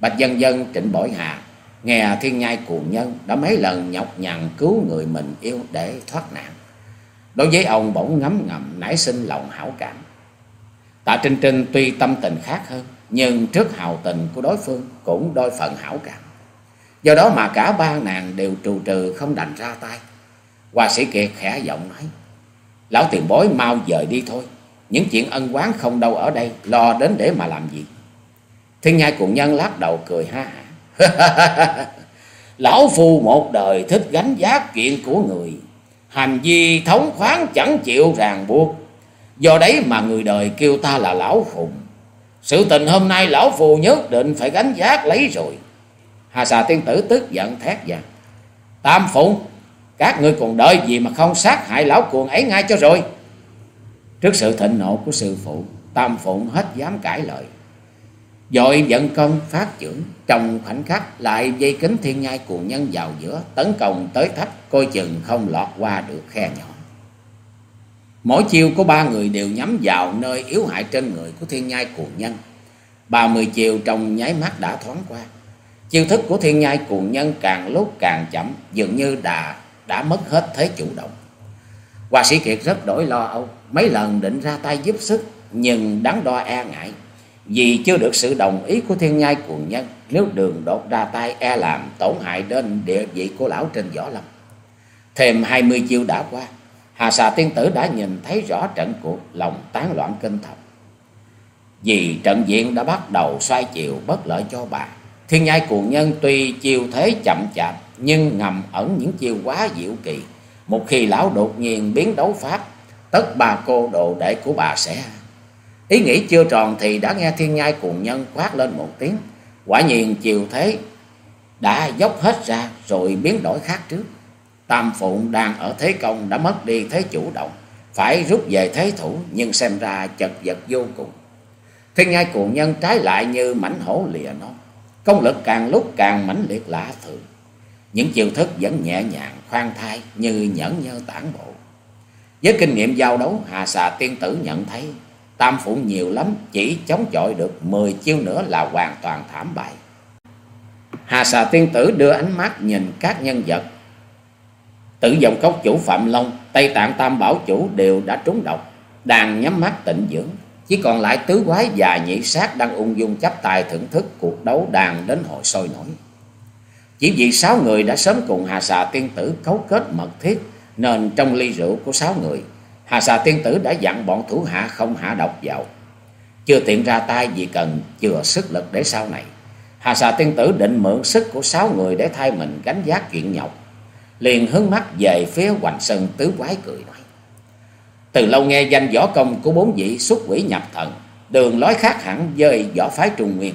[SPEAKER 1] Bạch dân dân trịnh bội hạ nghe thiên nhai cuồng nhân đã mấy lần nhọc nhằn cứu người mình yêu để thoát nạn. Đối với ông bỗng ngấm ngầm nảy sinh lòng hảo cảm. Tạ Trinh Trinh tuy tâm tình khác hơn, nhưng trước hào tình của đối phương cũng đôi phần hảo cảm. Do đó mà cả ba nàng đều trù trừ không đành ra tay. Hoa sĩ Kiệt khẽ giọng nói, Lão tiền bối mau dời đi thôi, những chuyện ân quán không đâu ở đây, lo đến để mà làm gì. Thiên nhai cùng nhân lắc đầu cười ha hả. Lão phu một đời thích gánh giác chuyện của người, hành vi thống khoáng chẳng chịu ràng buộc. Do đấy mà người đời kêu ta là lão phùng. Sự tình hôm nay lão phù nhất định phải gánh giác lấy rồi. Hà xà tiên tử tức giận thét rằng: Tam phụng, các ngươi còn đợi gì mà không sát hại lão cuồng ấy ngay cho rồi. Trước sự thịnh nộ của sư phụ, Tam phụng hết dám cãi lời. Dội giận công phát trưởng, trong khoảnh khắc lại dây kính thiên nhai cuồng nhân vào giữa, tấn công tới thấp, coi chừng không lọt qua được khe nhỏ. Mỗi chiêu của ba người đều nhắm vào nơi yếu hại trên người của thiên nhai cuồng nhân. Ba mươi chiều trong nháy mắt đã thoáng qua. Chiêu thức của thiên nhai cuồng nhân càng lúc càng chậm, dường như đã đã mất hết thế chủ động. Hoa sĩ Kiệt rất đổi lo âu, mấy lần định ra tay giúp sức, nhưng đắn đo e ngại. Vì chưa được sự đồng ý của thiên nhai cuồng nhân, nếu đường đột ra tay e làm tổn hại đến địa vị của lão trên võ lâm. Thêm hai mươi chiêu đã qua, Hà xà tiên tử đã nhìn thấy rõ trận cuộc, lòng tán loạn kinh thập. Vì trận diện đã bắt đầu xoay chiều bất lợi cho bà. Thiên nhai cuồng nhân tuy chiêu thế chậm chạp, nhưng ngầm ẩn những chiêu quá diệu kỳ. Một khi lão đột nhiên biến đấu pháp, tất bà cô đồ đệ của bà sẽ... Ý nghĩ chưa tròn thì đã nghe thiên nhai cuồng nhân quát lên một tiếng. Quả nhiên chiều thế đã dốc hết ra rồi biến đổi khác trước. Tam Phụng đang ở thế công đã mất đi thế chủ động, phải rút về thế thủ nhưng xem ra chật vật vô cùng. Thiên ngai cuồng nhân trái lại như mảnh hổ lìa non, công lực càng lúc càng mãnh liệt lạ thường. Những chiêu thức vẫn nhẹ nhàng, khoan thai như nhẫn nhơ tản bộ. Với kinh nghiệm giao đấu, Hà xà tiên tử nhận thấy Tam Phụng nhiều lắm, chỉ chống chọi được 10 chiêu nữa là hoàn toàn thảm bại. Hà xà tiên tử đưa ánh mắt nhìn các nhân vật Tử dòng cốc chủ Phạm Long, Tây Tạng Tam Bảo chủ đều đã trúng độc, đang nhắm mắt tịnh dưỡng. Chỉ còn lại tứ quái và nhị sát đang ung dung chấp tài thưởng thức cuộc đấu đàn đến hồi sôi nổi. Chỉ vì sáu người đã sớm cùng Hà Xà Tiên Tử cấu kết mật thiết, nên trong ly rượu của sáu người, Hà Xà Tiên Tử đã dặn bọn thủ hạ không hạ độc vào. Chưa tiện ra tay vì cần chừa sức lực để sau này. Hà Xà Tiên Tử định mượn sức của sáu người để thay mình gánh giác chuyện nhọc liền hướng mắt về phía hoành sơn tứ quái cười nói từ lâu nghe danh võ công của bốn vị xuất quỷ nhập thần đường lối khác hẳn với võ phái trung nguyên.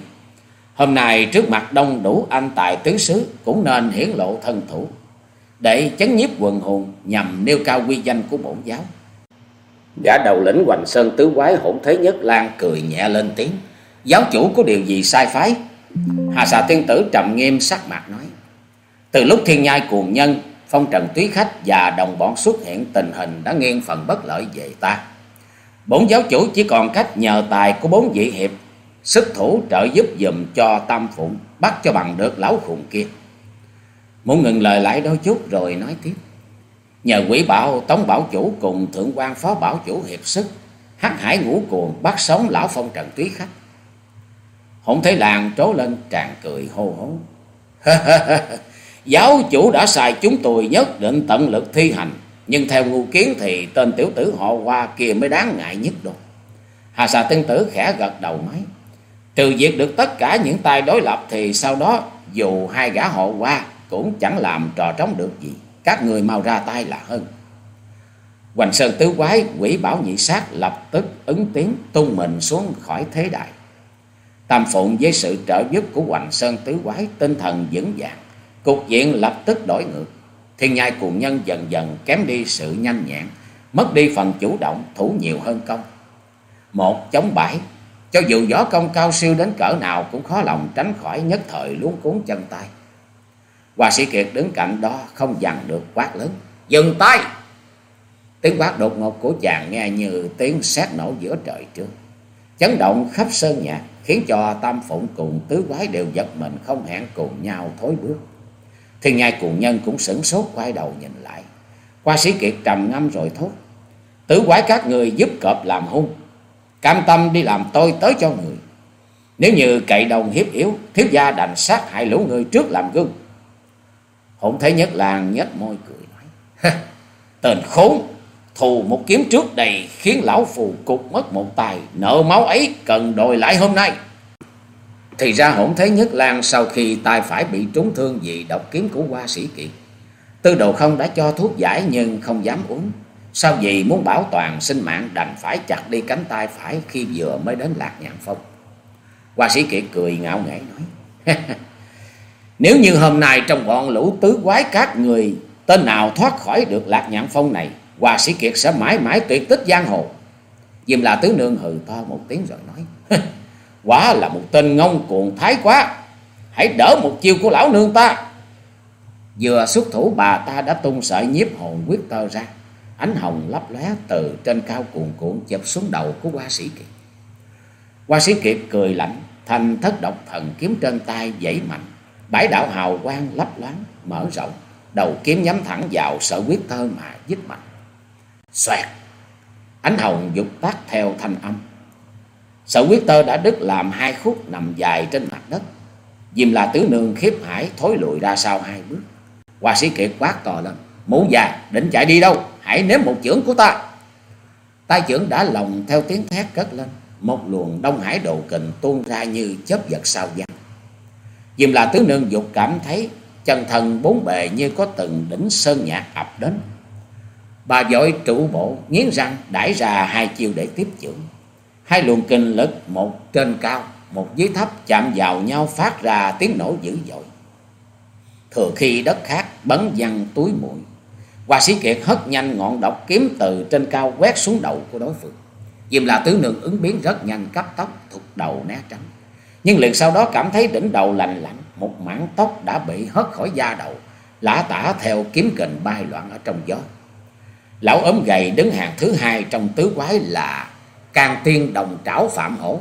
[SPEAKER 1] Hôm nay trước mặt đông đủ anh tài tứ xứ cũng nên hiển lộ thân thủ để chấn nhiếp quần hùng nhằm nêu cao uy danh của bổn giáo. Gã đầu lĩnh hoành sơn tứ quái hỗn thế nhất lan cười nhẹ lên tiếng. Giáo chủ có điều gì sai phái? Hà xà tiên tử trầm nghiêm sắc mặt nói. Từ lúc thiên nhai cuồng nhân phong trần túy khách và đồng bọn xuất hiện tình hình đã nghiêng phần bất lợi về ta. Bốn giáo chủ chỉ còn cách nhờ tài của bốn vị hiệp, sức thủ trợ giúp dùm cho tam phụng, bắt cho bằng được lão khùng kia. Muốn ngừng lời lại đôi chút rồi nói tiếp. Nhờ quỷ bảo tống bảo chủ cùng thượng quan phó bảo chủ hiệp sức, hắc hải ngũ cuồng bắt sống lão phong trần túy khách. hỗn thấy làng trố lên tràn cười hô hố. Giáo chủ đã xài chúng tôi nhất định tận lực thi hành. Nhưng theo ngu kiến thì tên tiểu tử họ hoa kia mới đáng ngại nhất đâu. Hà xà tiên tử khẽ gật đầu nói. Trừ diệt được tất cả những tay đối lập thì sau đó dù hai gã họ hoa cũng chẳng làm trò trống được gì. Các người mau ra tay là hơn. Hoành Sơn Tứ Quái, quỷ bảo nhị sát lập tức ứng tiếng tung mình xuống khỏi thế đại. Tam Phụng với sự trợ giúp của Hoành Sơn Tứ Quái tinh thần vững vàng Cục diện lập tức đổi ngược. Thiên nhai cuồng nhân dần dần kém đi sự nhanh nhẹn, mất đi phần chủ động, thủ nhiều hơn công. Một chống bãi, Cho dù võ công cao siêu đến cỡ nào cũng khó lòng tránh khỏi nhất thời luống cuốn chân tay. Hoa sĩ Kiệt đứng cạnh đó không dằn được quát lớn. Dừng tay! Tiếng quát đột ngột của chàng nghe như tiếng sét nổ giữa trời trưa. Chấn động khắp sơn nhạc khiến cho tam phụng cùng tứ quái đều giật mình không hẹn cùng nhau thối bước. Thiên nhai cùng nhân cũng sửng sốt quay đầu nhìn lại. Qua sĩ kiệt trầm ngâm rồi thốt. Tứ quái các người giúp cọp làm hung. Cam tâm đi làm tôi tới cho người. Nếu như cậy đồng hiếp yếu, thiếu gia đành sát hại lũ người trước làm gương. Hỗn thấy nhất làng nhếch môi cười nói. Tên khốn, thù một kiếm trước đây khiến lão phù cục mất một tài, nợ máu ấy cần đòi lại hôm nay. Thì ra hỗn thế nhất lan sau khi tay phải bị trúng thương vì độc kiếm của hoa sĩ kiệt. Tư đồ không đã cho thuốc giải nhưng không dám uống. Sao vì muốn bảo toàn sinh mạng đành phải chặt đi cánh tay phải khi vừa mới đến Lạc Nhạn Phong. Hoa sĩ kiệt cười ngạo nghễ nói. Nếu như hôm nay trong bọn lũ tứ quái các người tên nào thoát khỏi được Lạc Nhạn Phong này, Hoa sĩ kiệt sẽ mãi mãi tuyệt tích giang hồ. Diêm là tứ nương hừ to một tiếng rồi nói. quá là một tên ngông cuồng thái quá. Hãy đỡ một chiêu của lão nương ta. Vừa xuất thủ bà ta đã tung sợi nhiếp hồn quyết tơ ra. Ánh hồng lấp lóe từ trên cao cuồn cuộn chụp xuống đầu của hoa sĩ kiệt. Hoa sĩ kiệt cười lạnh, thành thất độc thần kiếm trên tay dãy mạnh. Bãi đạo hào quang lấp loáng, mở rộng. Đầu kiếm nhắm thẳng vào sợi quyết tơ mà dít mạnh. Xoẹt! Ánh hồng dục tắt theo thanh âm Sợi quyết tơ đã đứt làm hai khúc nằm dài trên mặt đất. Diêm là tứ nương khiếp hải thối lùi ra sau hai bước. Hoa sĩ kiệt quát to lên. Mũ già định chạy đi đâu? Hãy nếm một chưởng của ta. tay chưởng đã lồng theo tiếng thét cất lên. Một luồng đông hải đồ kình tuôn ra như chớp giật sao giăng. Diêm là tứ nương dục cảm thấy chân thần bốn bề như có từng đỉnh sơn nhạc ập đến. Bà dội trụ bộ, nghiến răng, đãi ra hai chiêu để tiếp chưởng. Hai luồng kinh lực một trên cao, một dưới thấp chạm vào nhau phát ra tiếng nổ dữ dội. Thừa khi đất khác bấn văng túi mũi, Hoa sĩ Kiệt hất nhanh ngọn độc kiếm từ trên cao quét xuống đầu của đối phương. Diêm là tứ nương ứng biến rất nhanh cấp tóc thụt đầu né tránh. Nhưng liền sau đó cảm thấy đỉnh đầu lạnh lạnh, một mảng tóc đã bị hất khỏi da đầu, lã tả theo kiếm kình bay loạn ở trong gió. Lão ốm gầy đứng hàng thứ hai trong tứ quái là Càng tiên đồng trảo phạm hổ.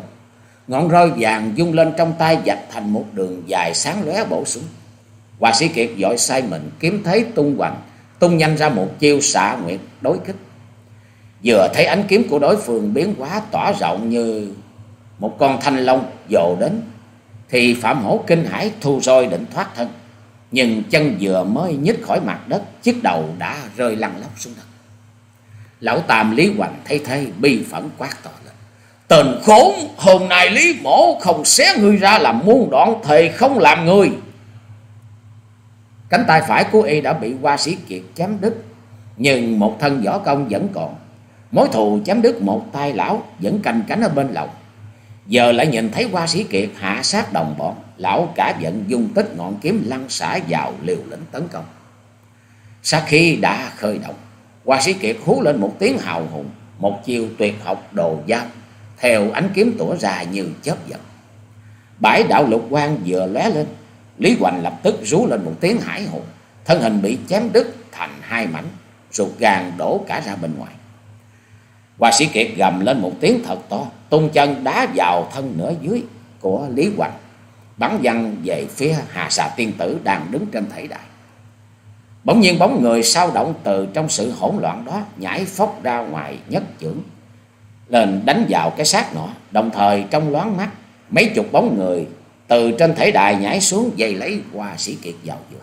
[SPEAKER 1] Ngọn roi vàng dung lên trong tay dạch thành một đường dài sáng lóe bổ xuống. Hòa sĩ Kiệt dội sai mình kiếm thấy tung hoành, tung nhanh ra một chiêu xạ nguyệt đối kích. Vừa thấy ánh kiếm của đối phương biến hóa tỏa rộng như một con thanh long dồ đến, thì Phạm Hổ kinh hãi thu roi định thoát thân. Nhưng chân vừa mới nhích khỏi mặt đất, chiếc đầu đã rơi lăn lóc xuống đất. Lão Tam Lý Hoành thấy thế bi phẫn quát to lên. Tên khốn, hôm nay Lý Mổ không xé ngươi ra làm muôn đoạn thề không làm người. Cánh tay phải của y đã bị qua sĩ kiệt chém đứt. Nhưng một thân võ công vẫn còn. Mối thù chém đứt một tay lão vẫn canh cánh ở bên lòng. Giờ lại nhìn thấy qua sĩ kiệt hạ sát đồng bọn. Lão cả giận dung tích ngọn kiếm lăn xả vào liều lĩnh tấn công. Sau khi đã khơi động Hoa sĩ Kiệt hú lên một tiếng hào hùng, một chiêu tuyệt học đồ giam, theo ánh kiếm tủa ra như chớp giật. Bãi đạo lục quang vừa lóe lên, Lý Hoành lập tức rú lên một tiếng hải hùng, thân hình bị chém đứt thành hai mảnh, ruột gan đổ cả ra bên ngoài. Hoa sĩ Kiệt gầm lên một tiếng thật to, tung chân đá vào thân nửa dưới của Lý Hoành, bắn văng về phía Hà Xà Tiên Tử đang đứng trên thể đài. Bỗng nhiên bóng người sao động từ trong sự hỗn loạn đó nhảy phóc ra ngoài nhất chưởng lên đánh vào cái xác nọ, đồng thời trong loáng mắt mấy chục bóng người từ trên thể đài nhảy xuống dây lấy Hòa Sĩ Kiệt vào giữa.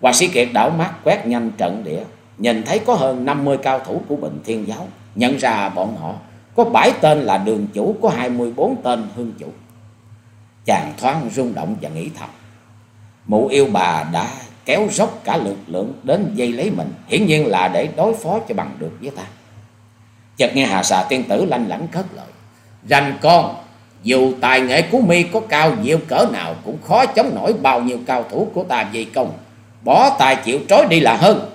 [SPEAKER 1] Hòa Sĩ Kiệt đảo mắt quét nhanh trận địa, nhìn thấy có hơn 50 cao thủ của Bình Thiên Giáo, nhận ra bọn họ có bảy tên là đường chủ, có 24 tên hương chủ. Chàng thoáng rung động và nghĩ thầm, mụ yêu bà đã kéo dốc cả lực lượng đến dây lấy mình, hiển nhiên là để đối phó cho bằng được với ta. Chợt nghe Hà Xà tiên tử lanh lảnh cất lời, rành con, dù tài nghệ của mi có cao nhiều cỡ nào cũng khó chống nổi bao nhiêu cao thủ của ta dây công, bỏ tài chịu trói đi là hơn.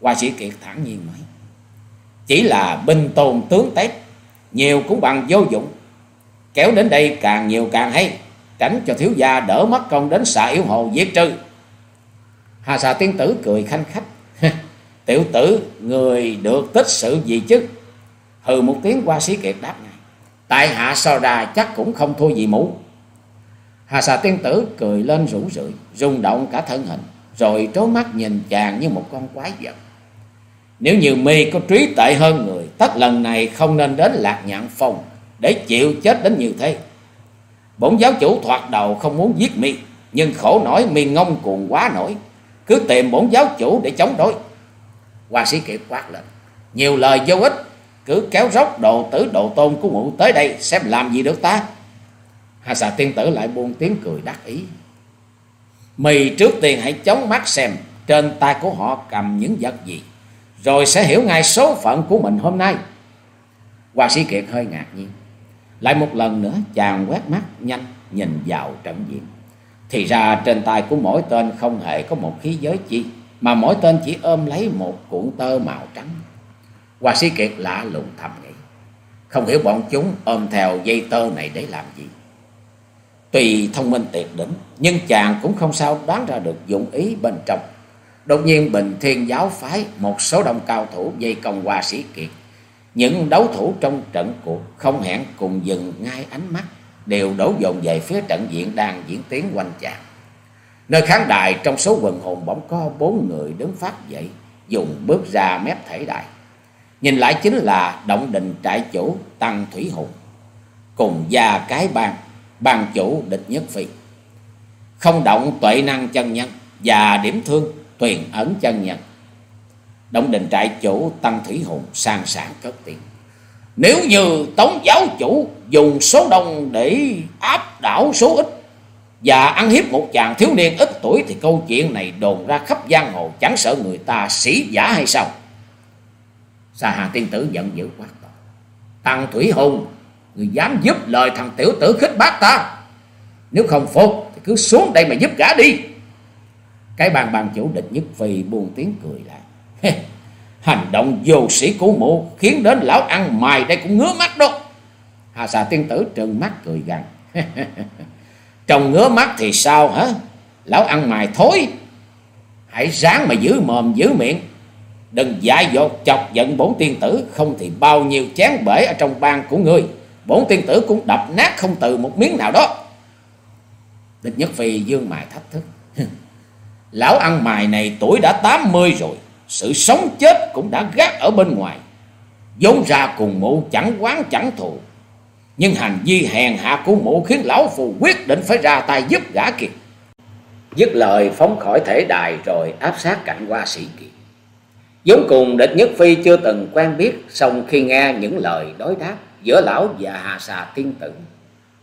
[SPEAKER 1] Hoa sĩ Kiệt thẳng nhiên nói, chỉ là binh tồn tướng tét, nhiều cũng bằng vô dụng. Kéo đến đây càng nhiều càng hay. Tránh cho thiếu gia đỡ mất công đến xạ yếu hồ giết trừ. Hà xà tiên tử cười khanh khách. Tiểu tử, người được tích sự gì chứ? Hừ một tiếng qua sĩ kiệt đáp ngay. Tại hạ so ra chắc cũng không thua gì mũ. Hà xà tiên tử cười lên rủ rượi, rung động cả thân hình, rồi trố mắt nhìn chàng như một con quái vật. Nếu như mi có trí tệ hơn người, tất lần này không nên đến lạc nhạn phòng để chịu chết đến như thế. Bổn giáo chủ thoạt đầu không muốn giết mi, nhưng khổ nổi mi ngông cuồng quá nổi, cứ tìm bổn giáo chủ để chống đối. Hoa sĩ kiệt quát lên, nhiều lời vô ích, cứ kéo róc đồ tử đồ tôn của ngụ tới đây xem làm gì được ta. Hà xà tiên tử lại buông tiếng cười đắc ý. Mì trước tiên hãy chống mắt xem trên tay của họ cầm những vật gì. Rồi sẽ hiểu ngay số phận của mình hôm nay. Hoa sĩ Kiệt hơi ngạc nhiên. Lại một lần nữa chàng quét mắt nhanh nhìn vào trận diện. Thì ra trên tay của mỗi tên không hề có một khí giới chi. Mà mỗi tên chỉ ôm lấy một cuộn tơ màu trắng. Hoa sĩ Kiệt lạ lùng thầm nghĩ. Không hiểu bọn chúng ôm theo dây tơ này để làm gì. Tùy thông minh tuyệt đỉnh, nhưng chàng cũng không sao đoán ra được dụng ý bên trong. Đột nhiên Bình Thiên giáo phái một số đông cao thủ dây công hoa sĩ kiệt. Những đấu thủ trong trận cuộc không hẹn cùng dừng ngay ánh mắt, đều đổ dồn về phía trận diện đang diễn tiến quanh chàng. Nơi khán đài trong số quần hồn bỗng có bốn người đứng phát dậy, dùng bước ra mép thể đài. Nhìn lại chính là động đình trại chủ Tăng Thủy Hùng, cùng gia cái bang bang chủ địch nhất phi. Không động tuệ năng chân nhân và điểm thương tuyền ẩn chân nhân. Động đình trại chủ Tăng Thủy Hùng sang sảng cất tiếng. Nếu như tống giáo chủ dùng số đông để áp đảo số ít và ăn hiếp một chàng thiếu niên ít tuổi, thì câu chuyện này đồn ra khắp giang hồ chẳng sợ người ta sĩ giả hay sao? Sa Hà tiên tử giận dữ quát to. Tăng Thủy Hùng Người dám giúp lời thằng tiểu tử khích bác ta Nếu không phục, Thì cứ xuống đây mà giúp gã đi Cái bàn bàn chủ địch nhất vì buồn tiếng cười lại Hành động vô sĩ của mụ Khiến đến lão ăn mày đây cũng ngứa mắt đó. Hà xà tiên tử trừng mắt cười gằn. Trông ngứa mắt thì sao hả? Lão ăn mày thối. Hãy ráng mà giữ mồm, giữ miệng. Đừng dại dột chọc giận bốn tiên tử, Không thì bao nhiêu chén bể ở trong bang của ngươi bổn tiên tử cũng đập nát không từ một miếng nào đó. Địch nhất phi dương mài thách thức. Lão ăn mài này tuổi đã tám mươi rồi sự sống chết cũng đã gác ở bên ngoài. Vốn ra cùng mụ chẳng quán chẳng thù. Nhưng hành vi hèn hạ của mụ khiến lão phù quyết định phải ra tay giúp gã kiệt dứt lời, phóng khỏi thể đài rồi áp sát cạnh qua sĩ kiệt vốn cùng địch nhất phi chưa từng quen biết, song khi nghe những lời đối đáp giữa lão và hà xà tiên tử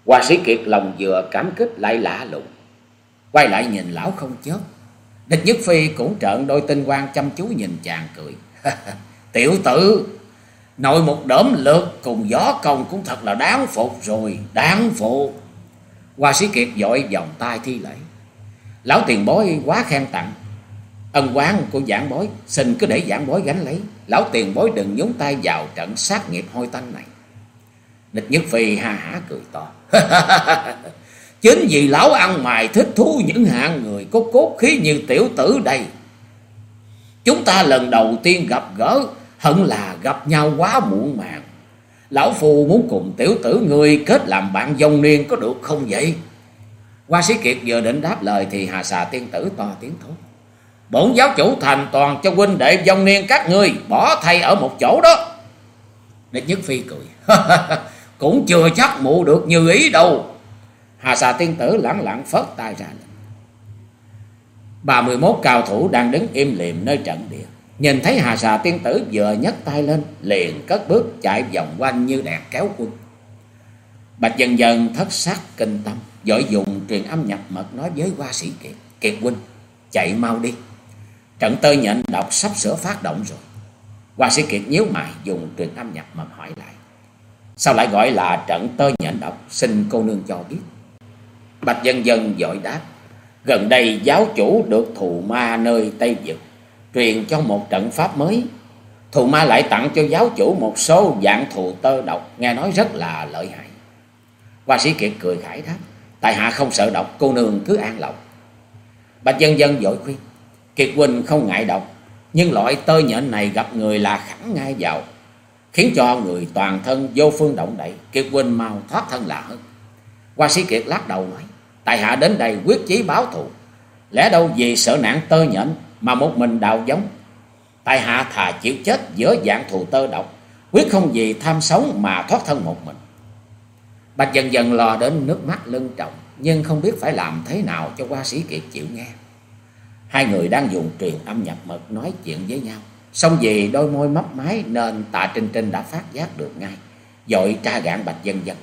[SPEAKER 1] hoa sĩ kiệt lòng vừa cảm kích lại lạ lùng. Quay lại nhìn lão không chớp địch nhất phi cũng trợn đôi tinh quang chăm chú nhìn chàng cười. tiểu tử, nội một đốm lượt cùng gió công cũng thật là đáng phục rồi, đáng phục. Hoa sĩ kiệt dội vòng tay thi lễ. Lão tiền bối quá khen tặng. Ân quán của giảng bối, xin cứ để giảng bối gánh lấy. Lão tiền bối đừng nhúng tay vào trận sát nghiệp hôi tanh này. Địch Nhất Phi ha hả cười to. Chính vì lão ăn mày thích thú những hạng người có cốt khí như tiểu tử đây. Chúng ta lần đầu tiên gặp gỡ, hận là gặp nhau quá muộn màng. Lão Phu muốn cùng tiểu tử người kết làm bạn dông niên có được không vậy? Hoa sĩ Kiệt vừa định đáp lời thì Hà xà tiên tử to tiếng thốt. Bổn giáo chủ thành toàn cho huynh đệ dông niên các ngươi bỏ thay ở một chỗ đó. Địch Nhất Phi cười. Cũng chưa chắc mụ được như ý đâu. Hà xà tiên tử lẳng lặng phớt tay ra lệnh. Ba mươi cao thủ đang đứng im liệm nơi trận địa. Nhìn thấy Hà xà tiên tử vừa nhấc tay lên, liền cất bước chạy vòng quanh như đèn kéo quân. Bạch dần dần thất sắc kinh tâm, giỏi dùng truyền âm nhập mật nói với hoa sĩ Kiệt. Kiệt huynh, chạy mau đi. Trận tơ nhện độc sắp sửa phát động rồi. Hoa sĩ Kiệt nhíu mày dùng truyền âm nhập mật hỏi lại. Sao lại gọi là trận tơ nhện độc Xin cô nương cho biết Bạch dân dân dội đáp Gần đây giáo chủ được thù ma nơi Tây Vực Truyền cho một trận pháp mới Thù ma lại tặng cho giáo chủ một số dạng thù tơ độc Nghe nói rất là lợi hại Hoa sĩ Kiệt cười khải đáp. Tại hạ không sợ độc, cô nương cứ an lòng. Bạch dân dân dội khuyên. Kiệt huynh không ngại độc, nhưng loại tơ nhện này gặp người là khẳng ngay vào, khiến cho người toàn thân vô phương động đậy. Kiệt huynh mau thoát thân là hơn. Hoa sĩ Kiệt lắc đầu nói. Tại hạ đến đây quyết chí báo thù. Lẽ đâu vì sợ nạn tơ nhện mà một mình đào giống. Tại hạ thà chịu chết giữa dạng thù tơ độc. Quyết không vì tham sống mà thoát thân một mình. Bạch dần dần lò đến nước mắt lưng trọng. Nhưng không biết phải làm thế nào cho qua sĩ kiệt chịu nghe. Hai người đang dùng truyền âm nhập mật nói chuyện với nhau. Xong vì đôi môi mấp máy nên tạ Trinh Trinh đã phát giác được ngay. Dội tra gạn Bạch Dân Dân.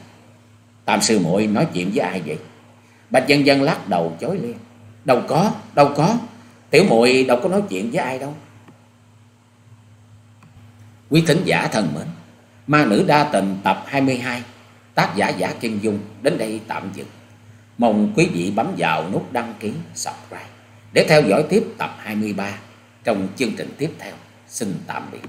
[SPEAKER 1] Tam sư muội nói chuyện với ai vậy? Bạch Dân Dân lắc đầu chối liên. Đâu có, đâu có. Tiểu muội đâu có nói chuyện với ai đâu. Quý thính giả thân mến, Ma nữ đa tình tập 22, tác giả giả Kim Dung đến đây tạm dừng. Mong quý vị bấm vào nút đăng ký, subscribe để theo dõi tiếp tập 23 trong chương trình tiếp theo. Xin tạm biệt.